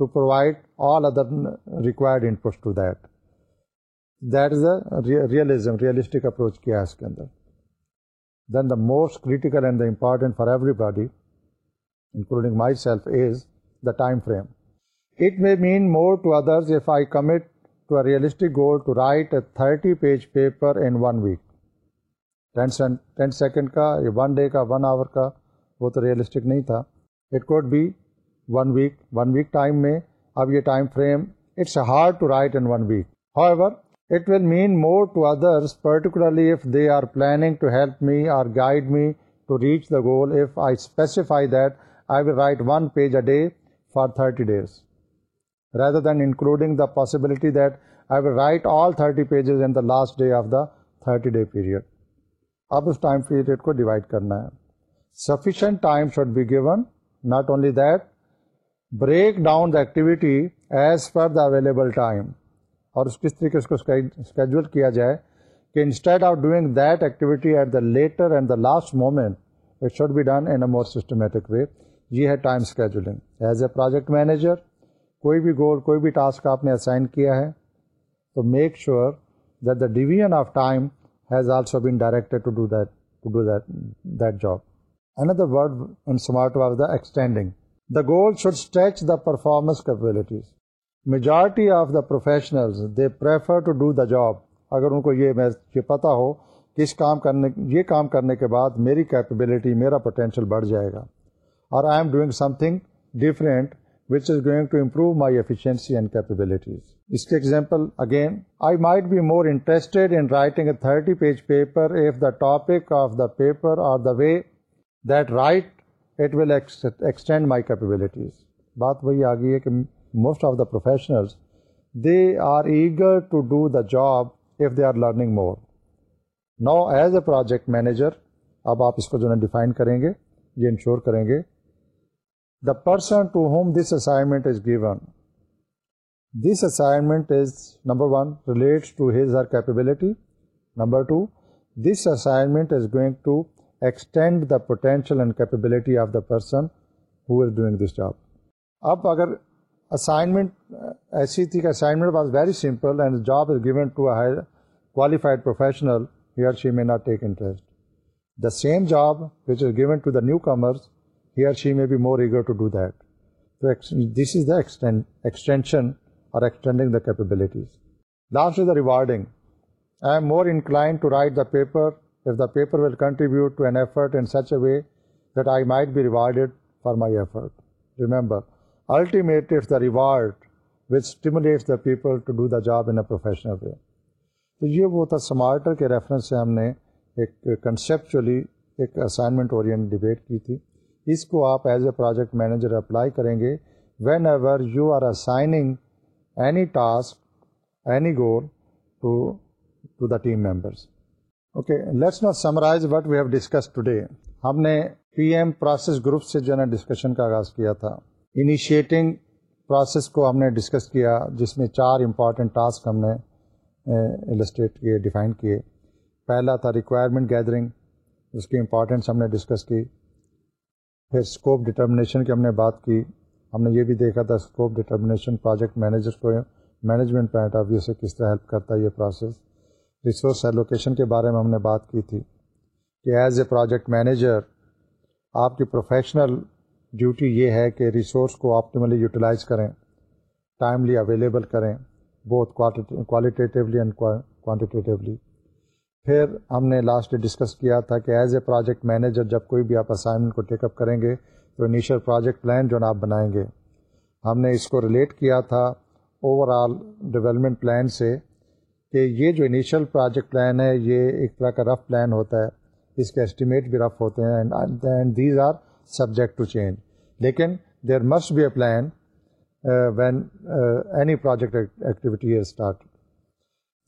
[SPEAKER 1] to provide all other required input to that that is a realism realistic approach کیا ہے اس کے اندر then the most critical and the important for everybody including myself is the time frame it may mean more to others if I commit to a realistic goal to write a thirty page paper in one week ten second کا یا ون ڈے کا ون آور کا وہ تو ریئلسٹک نہیں تھا. It could be one week one week time میں، اب یہ time frame it's hard to write in one week however it will mean more to others particularly if they are planning to help me or guide me to reach the goal if I specify that I will write one page a day for thirty days rather than including the possibility that I will write all thirty pages in the last day of the thirty day period اب اس ٹائم پیریڈ کو ڈیوائڈ کرنا ہے sufficient time should be given not only that break down the activity as per the available time اور اس کس طریقے اس کو اسکیجول کیا جائے کہ instead of doing that activity at the later and the last moment it should be done in a more systematic way یہ ہے time scheduling as a project manager کوئی بھی گول، کوئی بھی ٹاسک آپ نے اسائن کیا ہے، تو make sure that the division of time has also been directed to do that to do that that job another word in SMART was the extending the goal should stretch the performance capabilities majority of the professionals they prefer to do the job اگر ان کو یہ میں، یہ پتہ ہو کہ اس کام کرنے، یہ کام کرنے کے بعد میری کیپیبلٹی میرا پوٹینشیل بڑھ جائے گا۔ اور I am doing something different which is going to improve my efficiency and capabilities. اس کے example again I might be more interested in writing a thirty page paper if the topic of the paper اور the way that write it will extend my capabilities بات وہی آ گئی ہے کہ most of the professionals they are eager to do the job if they are learning more now as a project manager اب آپ اس کو جو ہے ڈیفائن کریں گے یہ انشور کریں گے the person to whom this assignment is given this assignment is number one relates to his her capability number two this assignment is going to extend the potential and capability of the person who is doing this job اب اگر اسائنمنٹ ایسی تھی کہ assignment was very simple and job is given to a qualified professional here she may not take interest the same job which is given to the newcomers more eager last is the aim more انائنڈار job in a professional way تو یہ وہ تھا سمارٹر کے ریفرنس سے ہم نے ایک کنسپچلی ایک اسائنمنٹ اور ڈبیٹ کی تھی۔ اس کو آپ as a project manager apply کریں گے whenever you are assigning any task, any goal to the team members. Okay, let's now summarize what we have discussed today. ہم نے پی ایم پروسیس گروپ سے جو ہے نا ڈسکشن کا آغاز کیا تھا انیشیٹنگ پروسیس کو ہم نے ڈسکس کیا جس میں چار امپارٹنٹ ٹاسک ہم نے السٹریٹ کیے ڈیفائن کیے پہلا تھا ریکوائرمنٹ گیدرنگ اس کی امپارٹینس ہم نے ڈسکس کی پھر اسکوپ ڈٹرمنیشن کی ہم نے بات کی۔ ہم نے یہ بھی دیکھا تھا اسکوپ ڈٹرمنیشن پروجیکٹ مینیجر کو مینجمنٹ پوائنٹ آف ویو سے کس طرح ہیلپ کرتا ہے یہ پروسیس ریسورس ایلوکیشن کے بارے میں ہم نے بات کی تھی کہ ایز اے پروجیکٹ مینیجر آپ کی پروفیشنل ڈیوٹی یہ ہے کہ ریسورس کو آپٹیملی یوٹیلائز کریں ٹائملی اویلیبل کریں بہت کوالٹیٹیولی اینڈ کوانٹیٹیولی پھر ہم نے لاسٹ ڈسکس کیا تھا کہ ایز اے پروجیکٹ مینیجر جب کوئی بھی آپ اسائنمنٹ کو ٹیک اپ کریں گے تو انیشیل پروجیکٹ پلان جو آپ بنائیں گے۔ ہم نے اس کو ریلیٹ کیا تھا اوور آل ڈیولپمنٹ پلان سے کہ یہ جو انیشیل پروجیکٹ پلان ہے یہ ایک طرح کا رف پلان ہوتا ہے۔ اس کے اسٹیمیٹ بھی رف ہوتے ہیں and these are subject to change لیکن there must be a plan when any project activity start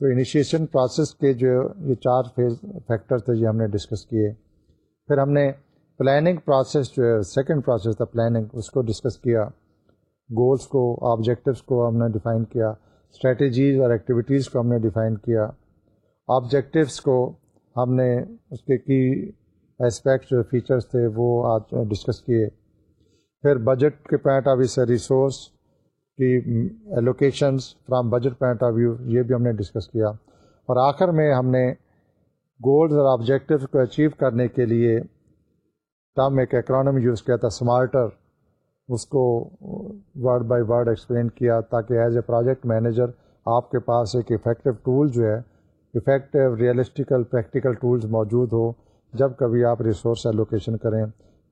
[SPEAKER 1] تو انیشیشن پروسیس کے جو یہ چار فیز فیکٹر تھے یہ ہم نے ڈسکس کیے۔ پھر ہم نے پلاننگ پروسیس جو ہے سیکنڈ پروسیس تھا پلاننگ اس کو ڈسکس کیا۔ گولس کو آبجیکٹیوس کو ہم نے ڈیفائن کیا۔ اسٹریٹجیز اور ایکٹیویٹیز کو ہم نے ڈیفائن کیا۔ آبجیکٹیوس کو ہم نے اس کے کی اسپیکٹ جو فیچرس تھے وہ آج ڈسکس کیے۔ پھر بجٹ کے پوائنٹ آف ویو سے ریسورس کی allocations from budget point of view یہ بھی ہم نے ڈسکس کیا۔ اور آخر میں ہم نے گولز اور آبجیکٹیوس کو اچیو کرنے کے لیے ٹرم ایک اکرانمی یوز کیا تھا اسمارٹر اس کو ورڈ بائی ورڈ ایکسپلین کیا تاکہ ایز اے پروجیکٹ مینیجر آپ کے پاس ایک افیکٹو ٹول جو ہے افیکٹو ریئلسٹیکل پریکٹیکل ٹولز موجود ہو۔ جب کبھی آپ ریسورس ایلوکیشن کریں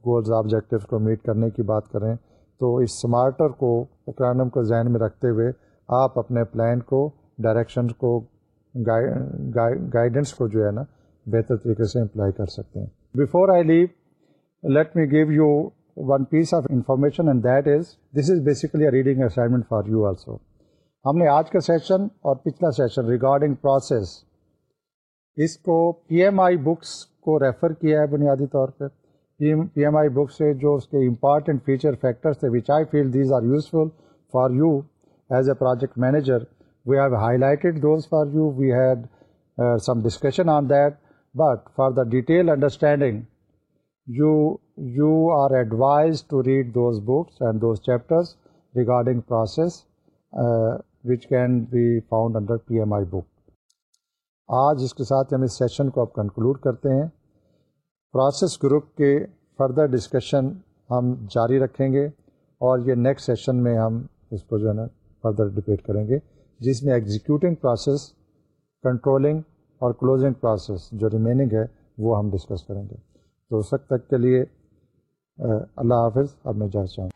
[SPEAKER 1] گولز آبجیکٹیوز کو میٹ کرنے کی بات کریں تو اس اسمارٹر کو اکرانم کو ذہن میں رکھتے ہوئے آپ اپنے پلان کو ڈائریکشن کو گائیڈنس کو جو ہے نا بہتر طریقے سے امپلائی کر سکتے ہیں۔ Before I leave let me give you one piece of information and that is this is basically a reading assignment for you also ہم نے آج کا سیشن اور پچھلا سیشن ریگارڈنگ پروسیس اس کو پی ایم آئی بکس کو ریفر کیا ہے بنیادی طور پہ پی ایم آئی بک سے جو اس کے امپارٹنٹ فیچر فیکٹرس تھے which I feel these are useful for you as a project manager we have highlighted those for you we had some discussion on that but for the detail understanding you you are advised to read those books and those chapters regarding process uh, which can be found under PMI book. آج اس کے ساتھ ہم اس سیشن کو اب کنکلوڈ کرتے ہیں۔ پروسیس گروپ کے فردر ڈسکشن ہم جاری رکھیں گے اور یہ نیکسٹ سیشن میں ہم اس کو جو ہے نا فردر ڈبیٹ کریں گے، جس میں ایگزیکیوٹنگ پروسیس کنٹرولنگ اور کلوزنگ پروسیس جو ریمیننگ ہے وہ ہم ڈسکس کریں گے۔ تو اس وقت تک کے لیے اللہ حافظ، اب میں جا چاہوں